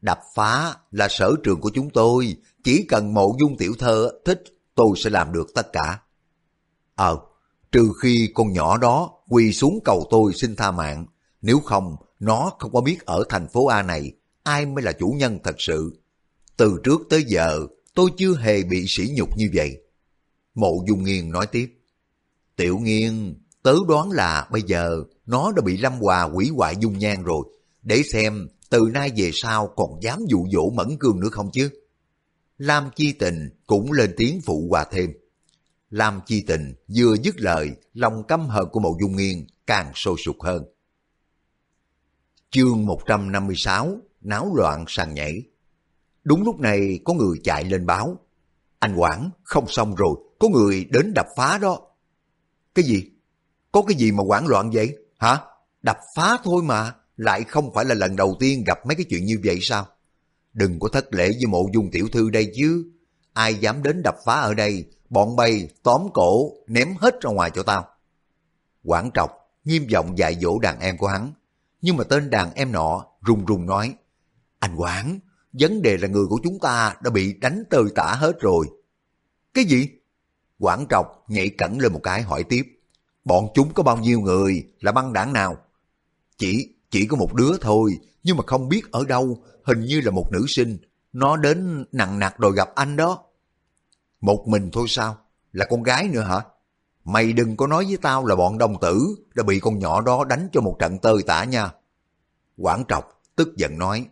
Đập phá là sở trường của chúng tôi, chỉ cần mộ dung tiểu thơ thích, tôi sẽ làm được tất cả. Ờ, trừ khi con nhỏ đó quỳ xuống cầu tôi xin tha mạng, nếu không, nó không có biết ở thành phố A này ai mới là chủ nhân thật sự. Từ trước tới giờ, tôi chưa hề bị sỉ nhục như vậy. Mộ Dung Nghiên nói tiếp. Tiểu Nghiên, tớ đoán là bây giờ nó đã bị Lâm Hòa quỷ hoại dung nhan rồi. Để xem từ nay về sau còn dám dụ dỗ Mẫn Cương nữa không chứ? Lam Chi Tình cũng lên tiếng phụ hòa thêm. Lam Chi Tình vừa dứt lời, lòng căm hờn của Mộ Dung Nghiên càng sôi sục hơn. Chương 156 Náo loạn sàn nhảy Đúng lúc này có người chạy lên báo. Anh Quảng, không xong rồi, có người đến đập phá đó. Cái gì? Có cái gì mà hoảng loạn vậy? Hả? Đập phá thôi mà, lại không phải là lần đầu tiên gặp mấy cái chuyện như vậy sao? Đừng có thất lễ với mộ dung tiểu thư đây chứ. Ai dám đến đập phá ở đây, bọn bay tóm cổ, ném hết ra ngoài cho tao. Quảng trọc, nghiêm giọng dạy dỗ đàn em của hắn. Nhưng mà tên đàn em nọ run run nói, Anh Quảng, vấn đề là người của chúng ta đã bị đánh tơi tả hết rồi. Cái gì? Quảng trọc nhảy cẩn lên một cái hỏi tiếp. Bọn chúng có bao nhiêu người, là băng đảng nào? Chỉ, chỉ có một đứa thôi, nhưng mà không biết ở đâu, hình như là một nữ sinh. Nó đến nặng nặc rồi gặp anh đó. Một mình thôi sao? Là con gái nữa hả? Mày đừng có nói với tao là bọn đồng tử đã bị con nhỏ đó đánh cho một trận tơi tả nha. Quảng trọc tức giận nói.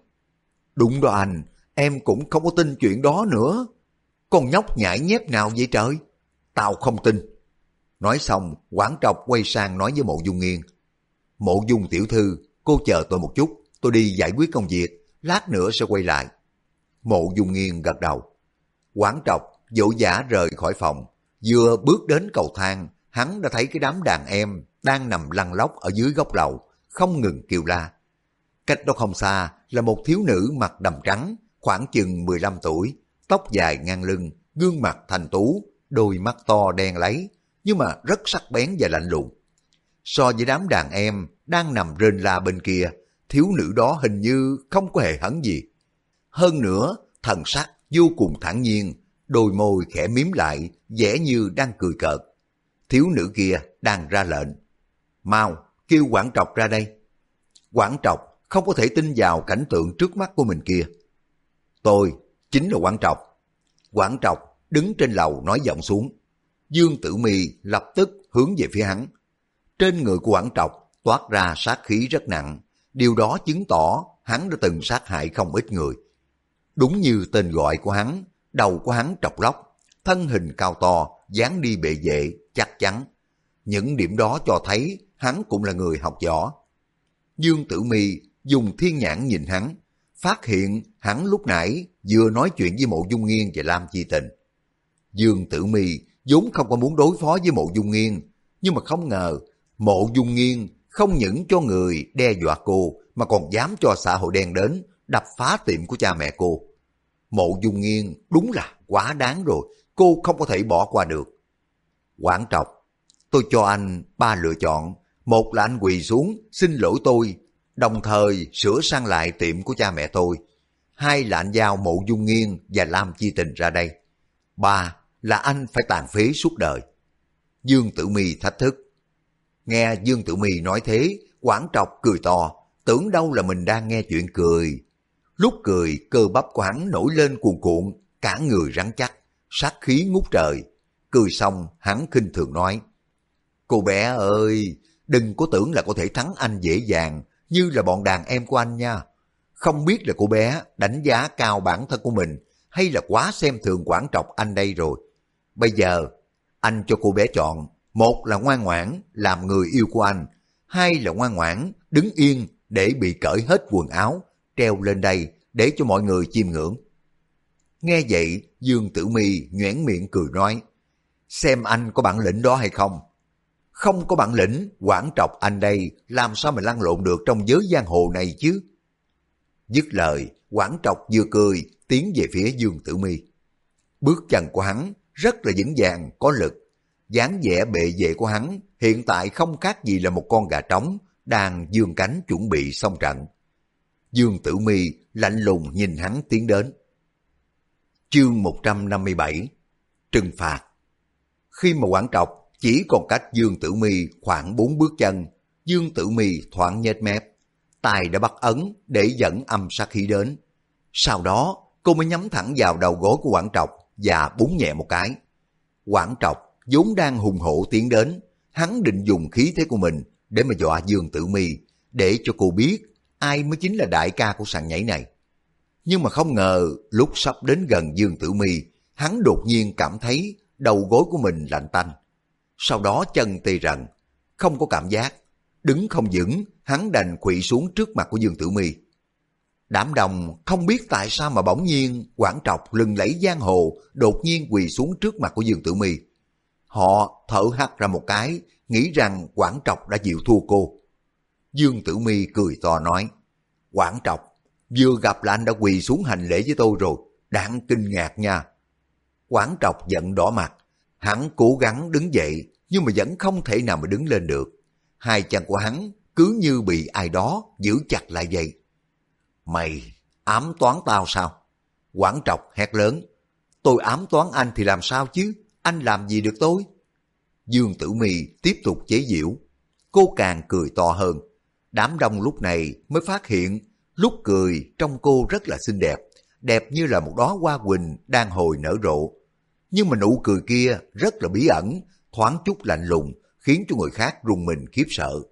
Đúng đó anh, em cũng không có tin chuyện đó nữa. Con nhóc nhảy nhép nào vậy trời? Tao không tin. Nói xong, quán trọc quay sang nói với mộ dung nghiêng. Mộ dung tiểu thư, cô chờ tôi một chút, tôi đi giải quyết công việc, lát nữa sẽ quay lại. Mộ dung nghiêng gật đầu. Quán trọc dỗ giả rời khỏi phòng, vừa bước đến cầu thang, hắn đã thấy cái đám đàn em đang nằm lăn lóc ở dưới góc lầu, không ngừng kêu la. Cách đó không xa là một thiếu nữ mặc đầm trắng, khoảng chừng 15 tuổi, tóc dài ngang lưng, gương mặt thành tú, đôi mắt to đen lấy, nhưng mà rất sắc bén và lạnh lùng. So với đám đàn em đang nằm rên la bên kia, thiếu nữ đó hình như không có hề hấn gì. Hơn nữa, thần sắc vô cùng thản nhiên, đôi môi khẽ miếm lại, vẻ như đang cười cợt. Thiếu nữ kia đang ra lệnh. Mau, kêu quản Trọc ra đây. quản Trọc không có thể tin vào cảnh tượng trước mắt của mình kia. Tôi chính là quản Trọc. quản Trọc đứng trên lầu nói giọng xuống. Dương Tử Mi lập tức hướng về phía hắn. Trên người của Quảng Trọc toát ra sát khí rất nặng. Điều đó chứng tỏ hắn đã từng sát hại không ít người. Đúng như tên gọi của hắn, đầu của hắn trọc lóc, thân hình cao to, dáng đi bệ vệ, chắc chắn. Những điểm đó cho thấy hắn cũng là người học võ. Dương Tử Mi dùng thiên nhãn nhìn hắn, phát hiện hắn lúc nãy vừa nói chuyện với mộ dung nghiên và Lam Chi Tình. Dương Tử Mi vốn không có muốn đối phó với mộ dung nghiên, nhưng mà không ngờ mộ dung nghiên không những cho người đe dọa cô mà còn dám cho xã hội đen đến đập phá tiệm của cha mẹ cô. Mộ dung nghiên đúng là quá đáng rồi, cô không có thể bỏ qua được. Quảng trọc, tôi cho anh ba lựa chọn, một là anh quỳ xuống xin lỗi tôi, đồng thời sửa sang lại tiệm của cha mẹ tôi. Hai là anh giao mộ dung nghiên và Lam Chi Tình ra đây. Ba là anh phải tàn phế suốt đời. Dương Tử Mi thách thức. Nghe Dương Tử Mi nói thế, Quảng Trọc cười to, tưởng đâu là mình đang nghe chuyện cười. Lúc cười, cơ bắp của hắn nổi lên cuồn cuộn, cả người rắn chắc, sát khí ngút trời. Cười xong, hắn khinh thường nói, Cô bé ơi, đừng có tưởng là có thể thắng anh dễ dàng, như là bọn đàn em của anh nha. Không biết là cô bé đánh giá cao bản thân của mình, hay là quá xem thường quảng trọc anh đây rồi. Bây giờ, anh cho cô bé chọn, một là ngoan ngoãn làm người yêu của anh, hai là ngoan ngoãn đứng yên để bị cởi hết quần áo, treo lên đây để cho mọi người chiêm ngưỡng. Nghe vậy, Dương Tử Mi nhoẻn miệng cười nói, xem anh có bản lĩnh đó hay không. Không có bản lĩnh, quản trọc anh đây, làm sao mà lăn lộn được trong giới giang hồ này chứ? Dứt lời, quản trọc vừa cười, tiến về phía Dương Tử Mi. Bước chân của hắn rất là vững vàng, có lực. dáng vẻ bệ vệ của hắn hiện tại không khác gì là một con gà trống đang dương cánh chuẩn bị xong trận. Dương Tử Mi lạnh lùng nhìn hắn tiến đến. Chương 157 Trừng phạt Khi mà quản trọc chỉ còn cách Dương Tử Mi khoảng bốn bước chân, Dương Tử Mi thoáng nhếch mép, tài đã bắt ấn để dẫn âm sát khí đến. Sau đó, cô mới nhắm thẳng vào đầu gối của Quảng Trọc và búng nhẹ một cái. Quảng Trọc vốn đang hùng hổ tiến đến, hắn định dùng khí thế của mình để mà dọa Dương Tử Mi, để cho cô biết ai mới chính là đại ca của sàn nhảy này. Nhưng mà không ngờ lúc sắp đến gần Dương Tử Mi, hắn đột nhiên cảm thấy đầu gối của mình lạnh tanh. Sau đó chân tê rần, không có cảm giác, đứng không vững, hắn đành quỵ xuống trước mặt của Dương Tử Mi. Đám đồng không biết tại sao mà bỗng nhiên quảng trọc lừng lẫy giang hồ đột nhiên quỳ xuống trước mặt của Dương Tử Mi. Họ thở hắt ra một cái, nghĩ rằng quảng trọc đã chịu thua cô. Dương Tử Mi cười to nói, Quảng trọc, vừa gặp là anh đã quỳ xuống hành lễ với tôi rồi, đáng kinh ngạc nha. Quảng trọc giận đỏ mặt, hắn cố gắng đứng dậy nhưng mà vẫn không thể nào mà đứng lên được. Hai chân của hắn cứ như bị ai đó giữ chặt lại vậy. Mày ám toán tao sao? Quảng trọc hét lớn. Tôi ám toán anh thì làm sao chứ? Anh làm gì được tôi? Dương Tử Mi tiếp tục chế giễu. Cô càng cười to hơn. Đám đông lúc này mới phát hiện lúc cười trong cô rất là xinh đẹp, đẹp như là một đóa hoa quỳnh đang hồi nở rộ. Nhưng mà nụ cười kia rất là bí ẩn, thoáng chút lạnh lùng, khiến cho người khác rùng mình khiếp sợ.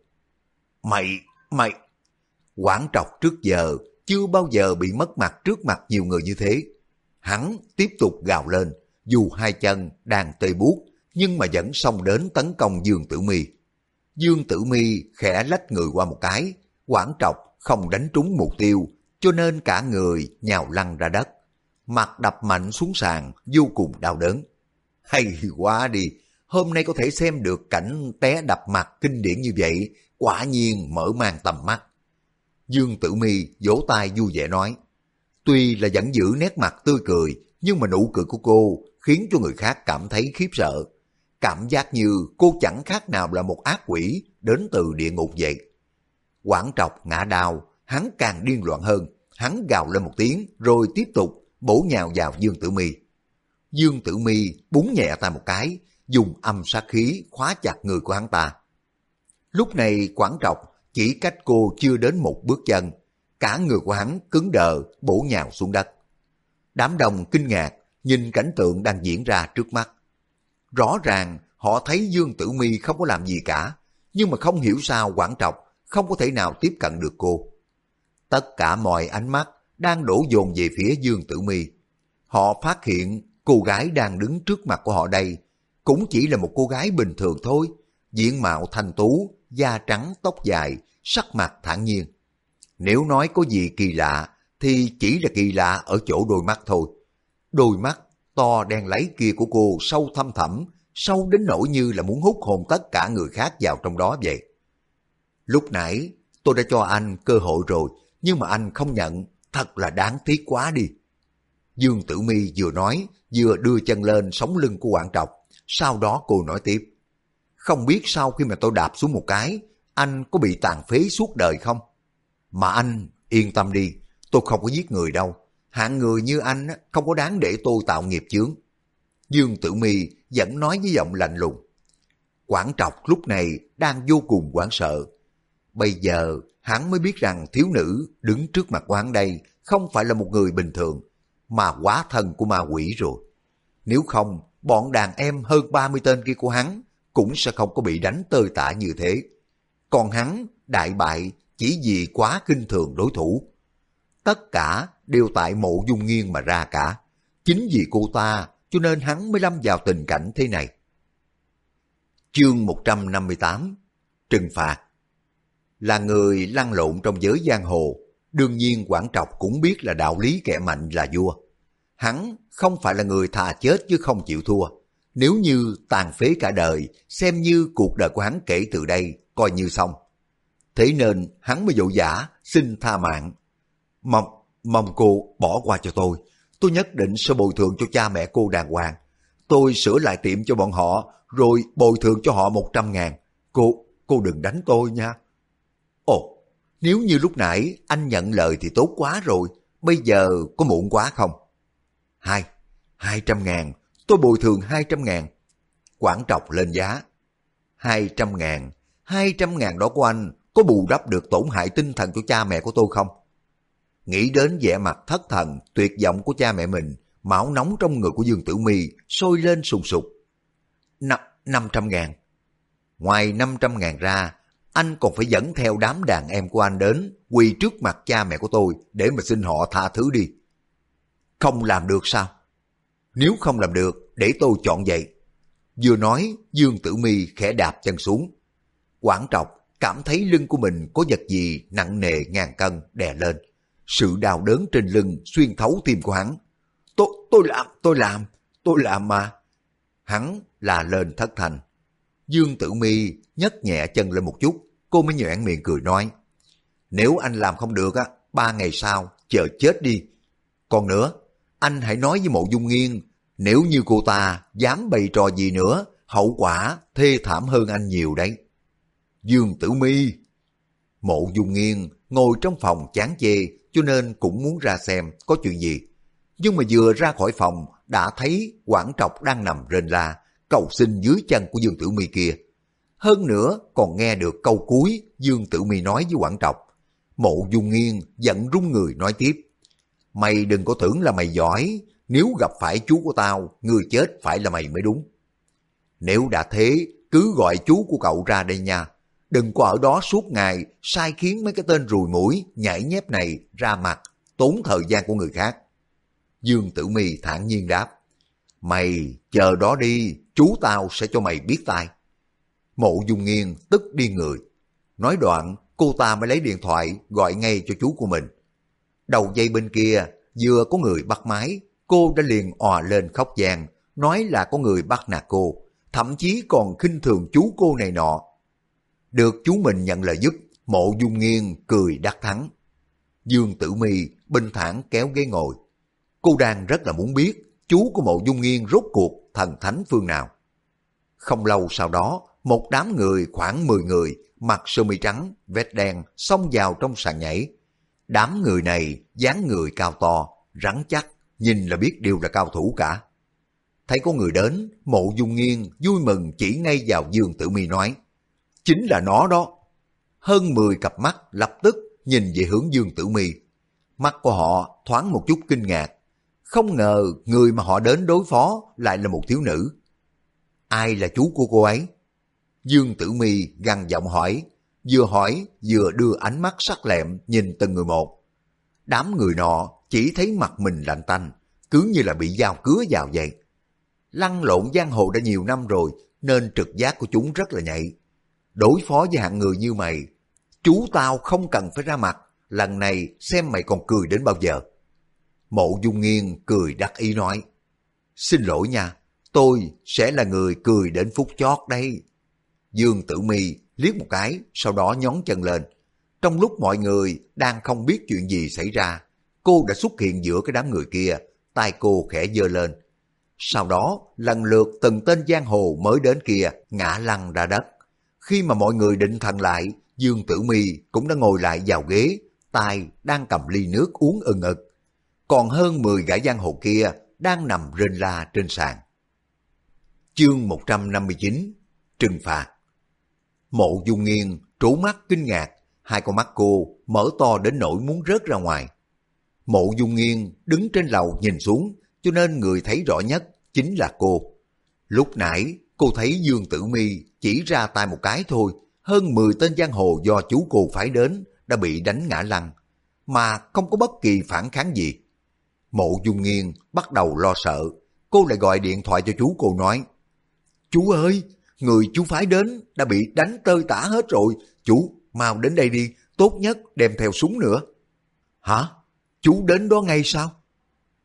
Mày, mày! Quảng trọc trước giờ chưa bao giờ bị mất mặt trước mặt nhiều người như thế. Hắn tiếp tục gào lên, dù hai chân đang tê buốt nhưng mà vẫn xông đến tấn công Dương Tử Mi. Dương Tử Mi khẽ lách người qua một cái, quảng trọc không đánh trúng mục tiêu, cho nên cả người nhào lăn ra đất. Mặt đập mạnh xuống sàn, vô cùng đau đớn. Hay quá đi, hôm nay có thể xem được cảnh té đập mặt kinh điển như vậy, quả nhiên mở mang tầm mắt. Dương Tử Mi vỗ tay vui vẻ nói, tuy là vẫn giữ nét mặt tươi cười, nhưng mà nụ cười của cô khiến cho người khác cảm thấy khiếp sợ. Cảm giác như cô chẳng khác nào là một ác quỷ đến từ địa ngục vậy. Quảng trọc ngã đau, hắn càng điên loạn hơn, hắn gào lên một tiếng rồi tiếp tục bổ nhào vào Dương Tử Mi. Dương Tử Mi búng nhẹ tay một cái, dùng âm sát khí khóa chặt người của hắn ta. Lúc này Quảng Trọc chỉ cách cô chưa đến một bước chân, cả người của hắn cứng đờ bổ nhào xuống đất. Đám đông kinh ngạc nhìn cảnh tượng đang diễn ra trước mắt. Rõ ràng họ thấy Dương Tử Mi không có làm gì cả, nhưng mà không hiểu sao Quảng Trọc không có thể nào tiếp cận được cô. Tất cả mọi ánh mắt đang đổ dồn về phía Dương Tử Mi. họ phát hiện cô gái đang đứng trước mặt của họ đây cũng chỉ là một cô gái bình thường thôi, diện mạo thanh tú, da trắng tóc dài, sắc mặt thản nhiên. Nếu nói có gì kỳ lạ, thì chỉ là kỳ lạ ở chỗ đôi mắt thôi. Đôi mắt to đen lấy kia của cô sâu thâm thẳm, sâu đến nỗi như là muốn hút hồn tất cả người khác vào trong đó vậy. Lúc nãy tôi đã cho anh cơ hội rồi, nhưng mà anh không nhận, thật là đáng tiếc quá đi. Dương Tử Mi vừa nói, vừa đưa chân lên sống lưng của Quảng Trọc, sau đó cô nói tiếp. Không biết sau khi mà tôi đạp xuống một cái, anh có bị tàn phế suốt đời không? Mà anh, yên tâm đi, tôi không có giết người đâu. Hạng người như anh không có đáng để tôi tạo nghiệp chướng. Dương Tử Mi vẫn nói với giọng lạnh lùng. Quảng Trọc lúc này đang vô cùng hoảng sợ. Bây giờ hắn mới biết rằng thiếu nữ đứng trước mặt quán đây không phải là một người bình thường, mà quá thân của ma quỷ rồi. Nếu không, bọn đàn em hơn 30 tên kia của hắn cũng sẽ không có bị đánh tơi tả như thế. Còn hắn đại bại chỉ vì quá kinh thường đối thủ. Tất cả đều tại mộ dung nghiêng mà ra cả. Chính vì cô ta cho nên hắn mới lâm vào tình cảnh thế này. Chương 158 Trừng phạt Là người lăn lộn trong giới giang hồ, đương nhiên Quảng Trọc cũng biết là đạo lý kẻ mạnh là vua. Hắn không phải là người thà chết chứ không chịu thua. Nếu như tàn phế cả đời, xem như cuộc đời của hắn kể từ đây, coi như xong. Thế nên hắn mới dỗ giả, xin tha mạng. Mong, mong cô bỏ qua cho tôi. Tôi nhất định sẽ bồi thường cho cha mẹ cô đàng hoàng. Tôi sửa lại tiệm cho bọn họ, rồi bồi thường cho họ một trăm ngàn. Cô, cô đừng đánh tôi nha. Ồ, nếu như lúc nãy anh nhận lời thì tốt quá rồi. Bây giờ có muộn quá không? Hai, hai trăm ngàn, tôi bồi thường hai trăm ngàn. Quảng trọc lên giá. Hai trăm ngàn, hai trăm ngàn đó của anh có bù đắp được tổn hại tinh thần của cha mẹ của tôi không? Nghĩ đến vẻ mặt thất thần, tuyệt vọng của cha mẹ mình, máu nóng trong người của Dương Tử Mi sôi lên sùng sục. Năm, năm trăm ngàn. Ngoài năm trăm ngàn ra, anh còn phải dẫn theo đám đàn em của anh đến, quỳ trước mặt cha mẹ của tôi để mà xin họ tha thứ đi. Không làm được sao? Nếu không làm được, để tôi chọn vậy. Vừa nói, Dương Tử Mi khẽ đạp chân xuống. Quảng Trọc cảm thấy lưng của mình có vật gì nặng nề ngàn cân đè lên. Sự đau đớn trên lưng xuyên thấu tim của hắn. Tôi, tôi làm, tôi làm, tôi làm mà. Hắn là lên thất thành. Dương Tử Mi nhấc nhẹ chân lên một chút, cô mới nhoẻn miệng cười nói. Nếu anh làm không được á, ba ngày sau, chờ chết đi. Còn nữa, anh hãy nói với mộ dung nghiên, nếu như cô ta dám bày trò gì nữa, hậu quả thê thảm hơn anh nhiều đấy. Dương Tử Mi Mộ dung nghiên ngồi trong phòng chán chê cho nên cũng muốn ra xem có chuyện gì. Nhưng mà vừa ra khỏi phòng đã thấy Quảng Trọc đang nằm rên la, cầu xin dưới chân của Dương Tử Mi kia. Hơn nữa còn nghe được câu cuối Dương Tử Mi nói với Quảng Trọc. Mộ dung nghiên giận rung người nói tiếp. Mày đừng có tưởng là mày giỏi, nếu gặp phải chú của tao, người chết phải là mày mới đúng. Nếu đã thế, cứ gọi chú của cậu ra đây nha. Đừng có ở đó suốt ngày sai khiến mấy cái tên rùi mũi, nhảy nhép này ra mặt, tốn thời gian của người khác. Dương Tử Mi thản nhiên đáp. Mày chờ đó đi, chú tao sẽ cho mày biết tai. Mộ dung Nghiên tức đi người. Nói đoạn, cô ta mới lấy điện thoại gọi ngay cho chú của mình. Đầu dây bên kia vừa có người bắt máy, cô đã liền òa lên khóc vàng, nói là có người bắt nạt cô, thậm chí còn khinh thường chú cô này nọ. Được chú mình nhận lời giúp, mộ dung nghiêng cười đắc thắng. Dương Tử Mi bình thản kéo ghế ngồi. Cô đang rất là muốn biết chú của mộ dung nghiêng rốt cuộc thần thánh phương nào. Không lâu sau đó, một đám người khoảng 10 người mặc sơ mi trắng, vest đen xông vào trong sàn nhảy. Đám người này dáng người cao to, rắn chắc, nhìn là biết đều là cao thủ cả. Thấy có người đến, mộ dung nghiêng vui mừng chỉ ngay vào Dương Tử Mi nói, chính là nó đó. Hơn 10 cặp mắt lập tức nhìn về hướng Dương Tử Mi. Mắt của họ thoáng một chút kinh ngạc. Không ngờ người mà họ đến đối phó lại là một thiếu nữ. Ai là chú của cô ấy? Dương Tử Mi gằn giọng hỏi, vừa hỏi vừa đưa ánh mắt sắc lẹm nhìn từng người một. Đám người nọ chỉ thấy mặt mình lạnh tanh, cứ như là bị dao cứa vào vậy. Lăn lộn giang hồ đã nhiều năm rồi, nên trực giác của chúng rất là nhạy. Đối phó với hạng người như mày, chú tao không cần phải ra mặt, lần này xem mày còn cười đến bao giờ. Mộ Dung Nghiên cười đắc ý nói, Xin lỗi nha, tôi sẽ là người cười đến phút chót đây. Dương Tử Mi liếc một cái, sau đó nhón chân lên. Trong lúc mọi người đang không biết chuyện gì xảy ra, cô đã xuất hiện giữa cái đám người kia, tay cô khẽ dơ lên. Sau đó, lần lượt từng tên giang hồ mới đến kia ngã lăn ra đất. Khi mà mọi người định thần lại, Dương Tử Mi cũng đã ngồi lại vào ghế, tay đang cầm ly nước uống ừng ực. Còn hơn 10 gã giang hồ kia đang nằm rên la trên sàn. Chương 159 Trừng phạt Mộ dung Nghiên trố mắt kinh ngạc, hai con mắt cô mở to đến nỗi muốn rớt ra ngoài. Mộ dung Nghiên đứng trên lầu nhìn xuống, cho nên người thấy rõ nhất chính là cô. Lúc nãy cô thấy Dương Tử Mi chỉ ra tay một cái thôi, hơn 10 tên giang hồ do chú cô phải đến đã bị đánh ngã lăn, mà không có bất kỳ phản kháng gì. Mộ dung Nghiên bắt đầu lo sợ, cô lại gọi điện thoại cho chú cô nói, Chú ơi, người chú phái đến đã bị đánh tơi tả hết rồi, chú mau đến đây đi, tốt nhất đem theo súng nữa. Hả? Chú đến đó ngay sao?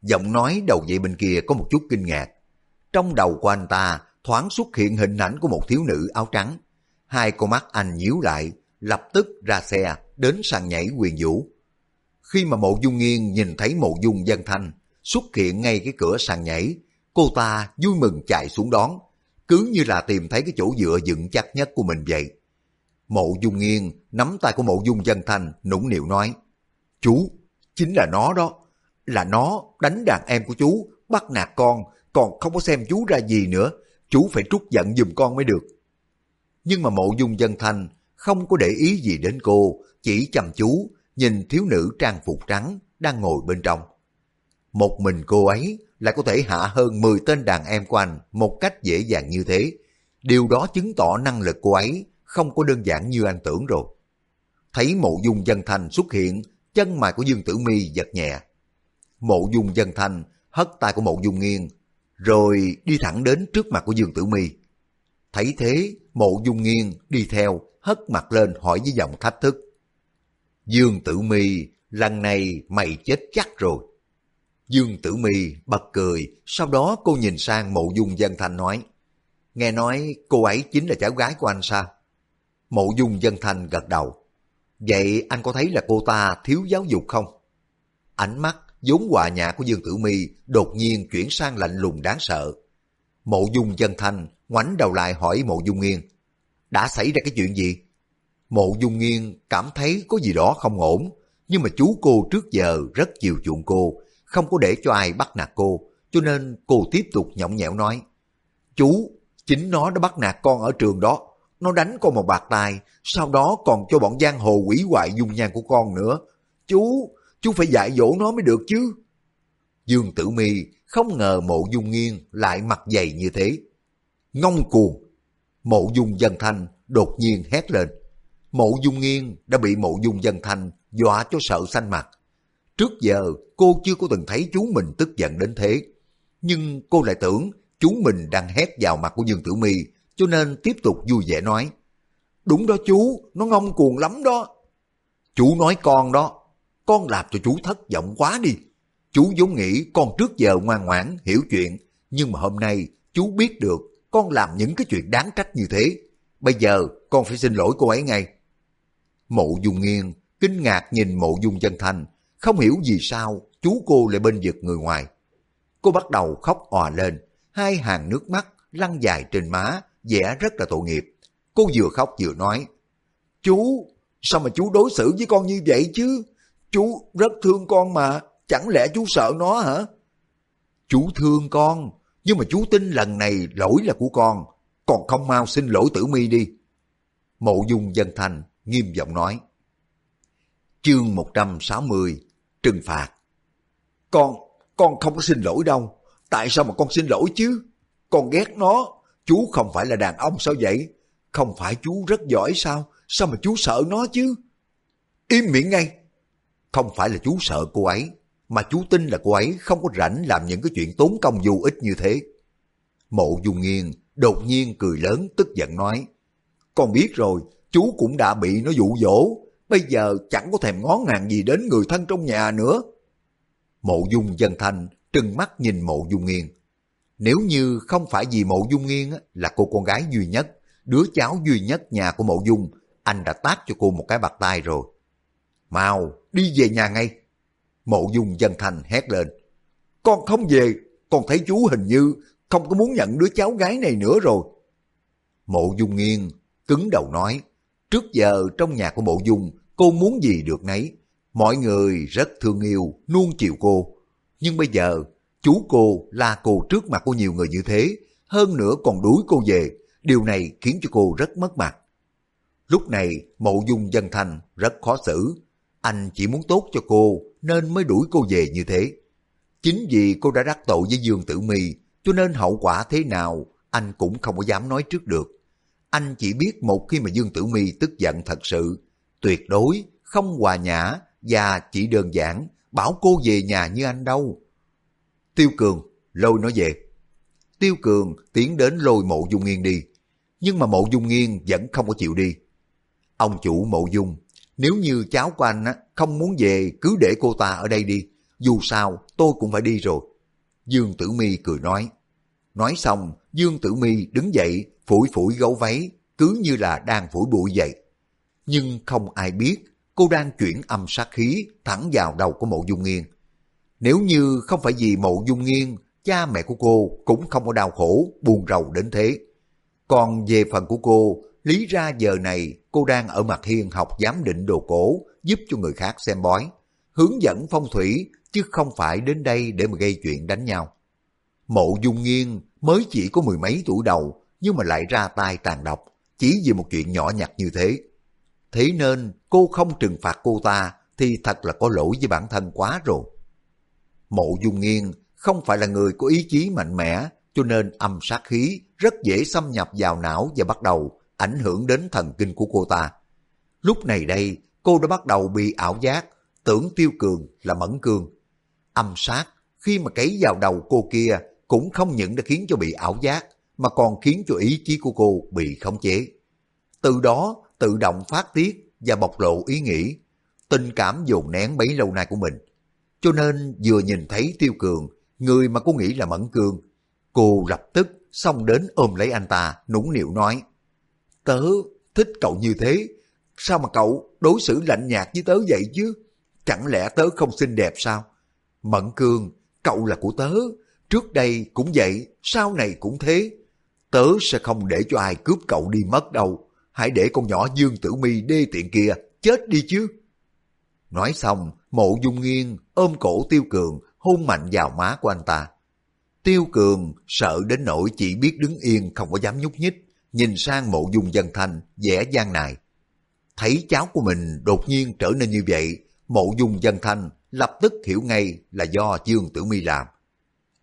Giọng nói đầu dậy bên kia có một chút kinh ngạc. Trong đầu của anh ta thoáng xuất hiện hình ảnh của một thiếu nữ áo trắng. Hai con mắt anh nhíu lại, lập tức ra xe, đến sàn nhảy quyền vũ. Khi mà mộ dung nghiêng nhìn thấy mộ dung dân thanh xuất hiện ngay cái cửa sàn nhảy, cô ta vui mừng chạy xuống đón, cứ như là tìm thấy cái chỗ dựa vững chắc nhất của mình vậy. Mộ dung nghiêng nắm tay của mộ dung dân thanh nũng nịu nói, Chú, chính là nó đó, là nó đánh đàn em của chú, bắt nạt con, còn không có xem chú ra gì nữa, chú phải trút giận giùm con mới được. Nhưng mà mộ dung dân thanh không có để ý gì đến cô, chỉ chăm chú nhìn thiếu nữ trang phục trắng đang ngồi bên trong. Một mình cô ấy lại có thể hạ hơn 10 tên đàn em của anh một cách dễ dàng như thế. Điều đó chứng tỏ năng lực cô ấy không có đơn giản như anh tưởng rồi. Thấy mộ dung dân thanh xuất hiện, chân mày của Dương Tử Mi giật nhẹ. Mộ dung dân thanh hất tay của mộ dung nghiêng, rồi đi thẳng đến trước mặt của Dương Tử Mi. Thấy thế, mộ dung nghiêng đi theo, hất mặt lên hỏi với giọng thách thức. Dương Tử Mi, lần này mày chết chắc rồi. Dương Tử Mi bật cười, sau đó cô nhìn sang mộ dung dân thanh nói, nghe nói cô ấy chính là cháu gái của anh sao? Mộ dung dân thanh gật đầu. Vậy anh có thấy là cô ta thiếu giáo dục không? Ánh mắt vốn hòa nhã của Dương Tử Mi đột nhiên chuyển sang lạnh lùng đáng sợ. Mộ dung chân thanh ngoảnh đầu lại hỏi mộ dung nghiên. Đã xảy ra cái chuyện gì? Mộ dung nghiên cảm thấy có gì đó không ổn, nhưng mà chú cô trước giờ rất chiều chuộng cô, không có để cho ai bắt nạt cô, cho nên cô tiếp tục nhõng nhẽo nói. Chú, chính nó đã bắt nạt con ở trường đó, nó đánh con một bạc tai, sau đó còn cho bọn giang hồ quỷ hoại dung nhan của con nữa. Chú, chú phải dạy dỗ nó mới được chứ. Dương Tử Mi không ngờ mộ dung nghiêng lại mặt dày như thế. Ngông cuồng, mộ dung dân thanh đột nhiên hét lên. Mộ dung nghiêng đã bị mộ dung dân thanh dọa cho sợ xanh mặt. Trước giờ cô chưa có từng thấy chú mình tức giận đến thế. Nhưng cô lại tưởng chú mình đang hét vào mặt của Dương Tử Mi cho nên tiếp tục vui vẻ nói. Đúng đó chú, nó ngông cuồng lắm đó. Chú nói con đó, con làm cho chú thất vọng quá đi. Chú vốn nghĩ con trước giờ ngoan ngoãn, hiểu chuyện, nhưng mà hôm nay chú biết được con làm những cái chuyện đáng trách như thế. Bây giờ con phải xin lỗi cô ấy ngay. Mộ dung nghiêng, kinh ngạc nhìn mộ dung chân thành không hiểu vì sao chú cô lại bên vực người ngoài. Cô bắt đầu khóc òa lên, hai hàng nước mắt lăn dài trên má, vẻ rất là tội nghiệp. Cô vừa khóc vừa nói, Chú, sao mà chú đối xử với con như vậy chứ? Chú rất thương con mà, chẳng lẽ chú sợ nó hả? Chú thương con, nhưng mà chú tin lần này lỗi là của con, còn không mau xin lỗi tử mi đi. Mộ dung dân thành nghiêm giọng nói. Chương 160 Trừng phạt Con, con không có xin lỗi đâu. Tại sao mà con xin lỗi chứ? Con ghét nó. Chú không phải là đàn ông sao vậy? Không phải chú rất giỏi sao? Sao mà chú sợ nó chứ? Im miệng ngay. Không phải là chú sợ cô ấy, mà chú tin là cô ấy không có rảnh làm những cái chuyện tốn công vô ích như thế. Mộ dung Nghiên đột nhiên cười lớn tức giận nói, con biết rồi, chú cũng đã bị nó dụ dỗ, bây giờ chẳng có thèm ngó ngàng gì đến người thân trong nhà nữa. Mộ dung dân thanh trừng mắt nhìn mộ dung Nghiên. Nếu như không phải vì mộ dung Nghiên là cô con gái duy nhất, đứa cháu duy nhất nhà của mộ dung, anh đã tát cho cô một cái bạc tay rồi. Mau, đi về nhà ngay. Mộ dung dân thành hét lên. Con không về, con thấy chú hình như không có muốn nhận đứa cháu gái này nữa rồi. Mộ dung nghiêng, cứng đầu nói. Trước giờ trong nhà của mộ dung, cô muốn gì được nấy. Mọi người rất thương yêu, nuông chiều cô. Nhưng bây giờ, chú cô la cô trước mặt của nhiều người như thế, hơn nữa còn đuổi cô về. Điều này khiến cho cô rất mất mặt. Lúc này, mộ dung dân thành rất khó xử. Anh chỉ muốn tốt cho cô nên mới đuổi cô về như thế. Chính vì cô đã đắc tội với Dương Tử My, cho nên hậu quả thế nào anh cũng không có dám nói trước được. Anh chỉ biết một khi mà Dương Tử My tức giận thật sự, tuyệt đối không hòa nhã và chỉ đơn giản bảo cô về nhà như anh đâu. Tiêu Cường lôi nó về. Tiêu Cường tiến đến lôi mộ dung nghiêng đi, nhưng mà mộ dung nghiêng vẫn không có chịu đi. Ông chủ mộ dung, nếu như cháu của anh không muốn về cứ để cô ta ở đây đi, dù sao tôi cũng phải đi rồi. Dương Tử Mi cười nói. Nói xong, Dương Tử Mi đứng dậy, phủi phủi gấu váy, cứ như là đang phủi bụi vậy. Nhưng không ai biết cô đang chuyển âm sát khí thẳng vào đầu của mộ dung nghiêng. Nếu như không phải vì mộ dung nghiêng, cha mẹ của cô cũng không có đau khổ, buồn rầu đến thế. Còn về phần của cô, lý ra giờ này cô đang ở mặt hiên học giám định đồ cổ, giúp cho người khác xem bói, hướng dẫn phong thủy, chứ không phải đến đây để mà gây chuyện đánh nhau. Mộ dung nghiêng mới chỉ có mười mấy tuổi đầu, nhưng mà lại ra tay tàn độc, chỉ vì một chuyện nhỏ nhặt như thế. Thế nên cô không trừng phạt cô ta thì thật là có lỗi với bản thân quá rồi. Mộ dung nghiêng không phải là người có ý chí mạnh mẽ, cho nên âm sát khí rất dễ xâm nhập vào não và bắt đầu ảnh hưởng đến thần kinh của cô ta. Lúc này đây, cô đã bắt đầu bị ảo giác, tưởng Tiêu Cường là Mẫn Cương. Âm sát, khi mà cấy vào đầu cô kia, cũng không những đã khiến cho bị ảo giác, mà còn khiến cho ý chí của cô bị khống chế. Từ đó, tự động phát tiết và bộc lộ ý nghĩ, tình cảm dồn nén bấy lâu nay của mình. Cho nên vừa nhìn thấy Tiêu Cường, người mà cô nghĩ là Mẫn Cương, cô lập tức xông đến ôm lấy anh ta, nũng nịu nói, Tớ thích cậu như thế, sao mà cậu đối xử lạnh nhạt với tớ vậy chứ? Chẳng lẽ tớ không xinh đẹp sao? Mẫn Cương, cậu là của tớ, trước đây cũng vậy, sau này cũng thế. Tớ sẽ không để cho ai cướp cậu đi mất đâu, hãy để con nhỏ Dương Tử Mi đê tiện kia chết đi chứ. Nói xong, mộ dung nghiêng ôm cổ Tiêu Cường hôn mạnh vào má của anh ta. Tiêu Cường sợ đến nỗi chỉ biết đứng yên không có dám nhúc nhích, nhìn sang mộ dung dân thanh, vẻ gian nài. Thấy cháu của mình đột nhiên trở nên như vậy, mộ dung dân thanh lập tức hiểu ngay là do Dương Tử Mi làm.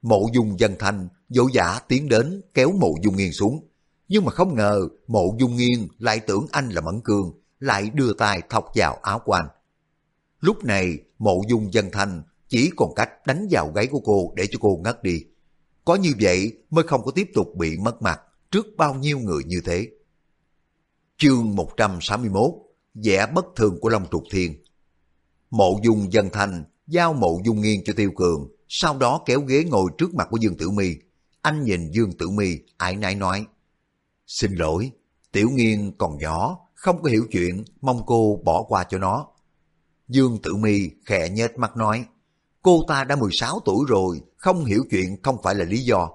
Mộ dung dân thanh dỗ dã tiến đến kéo mộ dung nghiêng xuống. Nhưng mà không ngờ mộ dung nghiêng lại tưởng anh là Mẫn Cương, lại đưa tay thọc vào áo của anh. Lúc này mộ dung dân thanh chỉ còn cách đánh vào gáy của cô để cho cô ngất đi. Có như vậy mới không có tiếp tục bị mất mặt trước bao nhiêu người như thế. Chương 161 vẻ bất thường của Long Trục Thiên Mộ dung dân thanh giao mộ dung nghiêng cho Tiêu Cường, sau đó kéo ghế ngồi trước mặt của Dương Tử Mi. Anh nhìn Dương Tử Mi, ải nãi nói, Xin lỗi, Tiểu Nghiên còn nhỏ, không có hiểu chuyện, mong cô bỏ qua cho nó. Dương Tử Mi khẽ nhếch mắt nói, cô ta đã 16 tuổi rồi, không hiểu chuyện không phải là lý do.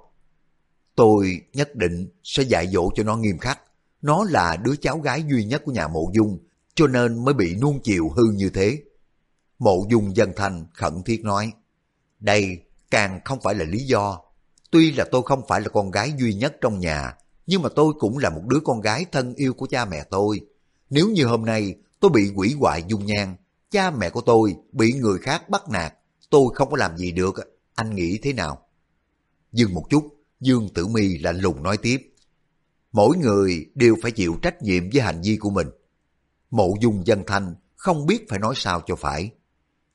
Tôi nhất định sẽ dạy dỗ cho nó nghiêm khắc. Nó là đứa cháu gái duy nhất của nhà mộ dung, cho nên mới bị nuông chiều hư như thế. Mộ dung dân thanh khẩn thiết nói, đây càng không phải là lý do. Tuy là tôi không phải là con gái duy nhất trong nhà, nhưng mà tôi cũng là một đứa con gái thân yêu của cha mẹ tôi. Nếu như hôm nay tôi bị quỷ hoại dung nhan, cha mẹ của tôi bị người khác bắt nạt, tôi không có làm gì được, anh nghĩ thế nào? Dừng một chút, Dương Tử Mi lạnh lùng nói tiếp. Mỗi người đều phải chịu trách nhiệm với hành vi của mình. Mộ dung dân thanh không biết phải nói sao cho phải.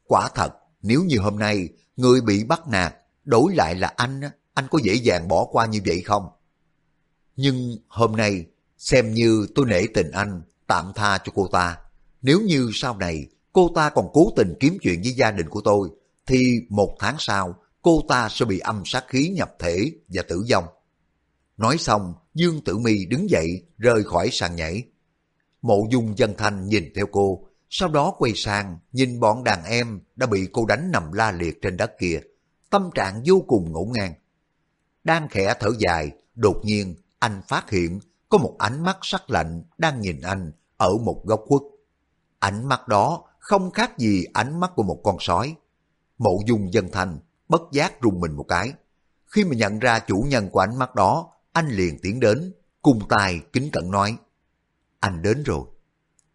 Quả thật, nếu như hôm nay người bị bắt nạt, đổi lại là anh, anh có dễ dàng bỏ qua như vậy không? Nhưng hôm nay, xem như tôi nể tình anh, tạm tha cho cô ta. Nếu như sau này cô ta còn cố tình kiếm chuyện với gia đình của tôi, thì một tháng sau cô ta sẽ bị âm sát khí nhập thể và tử vong. Nói xong, Dương Tử Mi đứng dậy, rời khỏi sàn nhảy. Mộ dung dân thanh nhìn theo cô, sau đó quay sang nhìn bọn đàn em đã bị cô đánh nằm la liệt trên đất kia. Tâm trạng vô cùng ngổn ngang. Đang khẽ thở dài, đột nhiên anh phát hiện có một ánh mắt sắc lạnh đang nhìn anh ở một góc khuất. Ánh mắt đó không khác gì ánh mắt của một con sói. Mộ dung dân thanh bất giác rùng mình một cái. Khi mà nhận ra chủ nhân của ánh mắt đó, anh liền tiến đến, cùng tay kính cận nói. Anh đến rồi.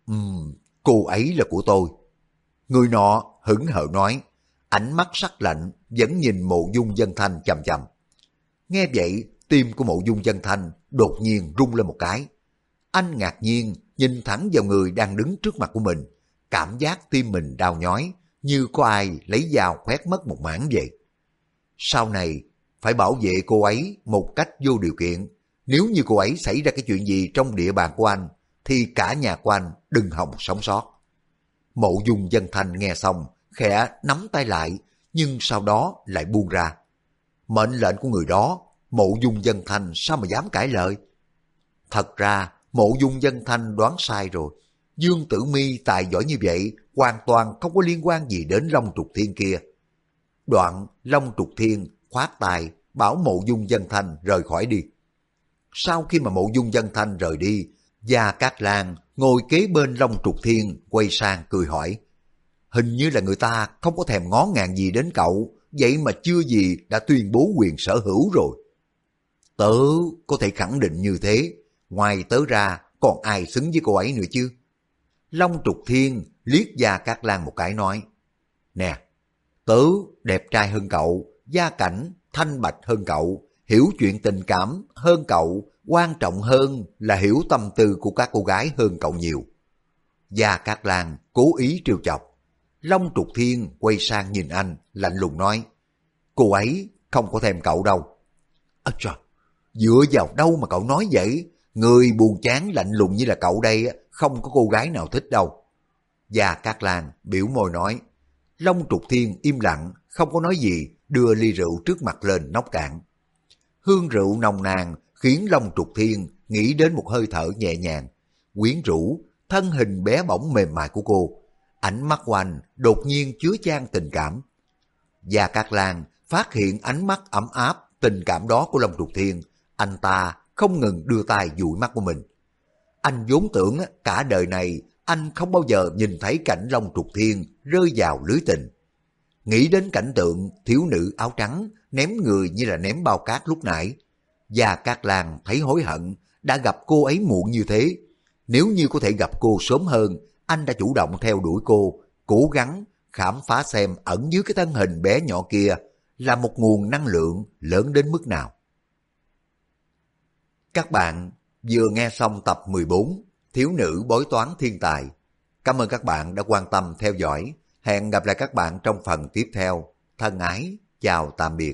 Ừm, cô ấy là của tôi. Người nọ hững hờ nói, ánh mắt sắc lạnh vẫn nhìn mộ dung dân thanh chầm chầm. Nghe vậy, tim của mộ dung dân thanh đột nhiên rung lên một cái. Anh ngạc nhiên nhìn thẳng vào người đang đứng trước mặt của mình, cảm giác tim mình đau nhói, như có ai lấy dao khoét mất một mảng vậy. Sau này, phải bảo vệ cô ấy một cách vô điều kiện. Nếu như cô ấy xảy ra cái chuyện gì trong địa bàn của anh, thì cả nhà của anh đừng hòng sống sót. Mộ dung dân thanh nghe xong, khẽ nắm tay lại, nhưng sau đó lại buông ra. Mệnh lệnh của người đó, mộ dung dân thanh sao mà dám cãi lời? Thật ra, mộ dung dân thanh đoán sai rồi. Dương Tử Mi tài giỏi như vậy, hoàn toàn không có liên quan gì đến Long Trục Thiên kia. Đoạn, Long Trục Thiên khoát tài, bảo mộ dung dân thanh rời khỏi đi. Sau khi mà mộ dung dân thanh rời đi, Gia Cát Lan ngồi kế bên Long Trục Thiên quay sang cười hỏi. Hình như là người ta không có thèm ngó ngàng gì đến cậu, vậy mà chưa gì đã tuyên bố quyền sở hữu rồi. Tớ có thể khẳng định như thế, ngoài tớ ra còn ai xứng với cô ấy nữa chứ? Long Trục Thiên liếc Gia Cát Lan một cái nói, Nè, tớ đẹp trai hơn cậu, gia cảnh thanh bạch hơn cậu, hiểu chuyện tình cảm hơn cậu, quan trọng hơn là hiểu tâm tư của các cô gái hơn cậu nhiều. Gia Cát Lan cố ý trêu chọc. Long Trục Thiên quay sang nhìn anh, lạnh lùng nói, cô ấy không có thèm cậu đâu. Ơ trời, dựa vào đâu mà cậu nói vậy? Người buồn chán lạnh lùng như là cậu đây không có cô gái nào thích đâu. Gia Cát Lan biểu môi nói, Long Trục Thiên im lặng, không có nói gì, đưa ly rượu trước mặt lên nóc cạn. Hương rượu nồng nàn khiến Long Trục Thiên nghĩ đến một hơi thở nhẹ nhàng, quyến rũ, thân hình bé bỏng mềm mại của cô. Ánh mắt của anh đột nhiên chứa chan tình cảm. Gia Cát Lan phát hiện ánh mắt ấm áp, tình cảm đó của Long Trục Thiên, anh ta không ngừng đưa tay dụi mắt của mình. Anh vốn tưởng cả đời này anh không bao giờ nhìn thấy cảnh Long Trục Thiên rơi vào lưới tình. Nghĩ đến cảnh tượng thiếu nữ áo trắng ném người như là ném bao cát lúc nãy. Và Cát Lan thấy hối hận đã gặp cô ấy muộn như thế. Nếu như có thể gặp cô sớm hơn, anh đã chủ động theo đuổi cô, cố gắng khám phá xem ẩn dưới cái thân hình bé nhỏ kia là một nguồn năng lượng lớn đến mức nào. Các bạn vừa nghe xong tập 14 Thiếu nữ bói toán thiên tài. Cảm ơn các bạn đã quan tâm theo dõi. Hẹn gặp lại các bạn trong phần tiếp theo. Thân ái, chào tạm biệt.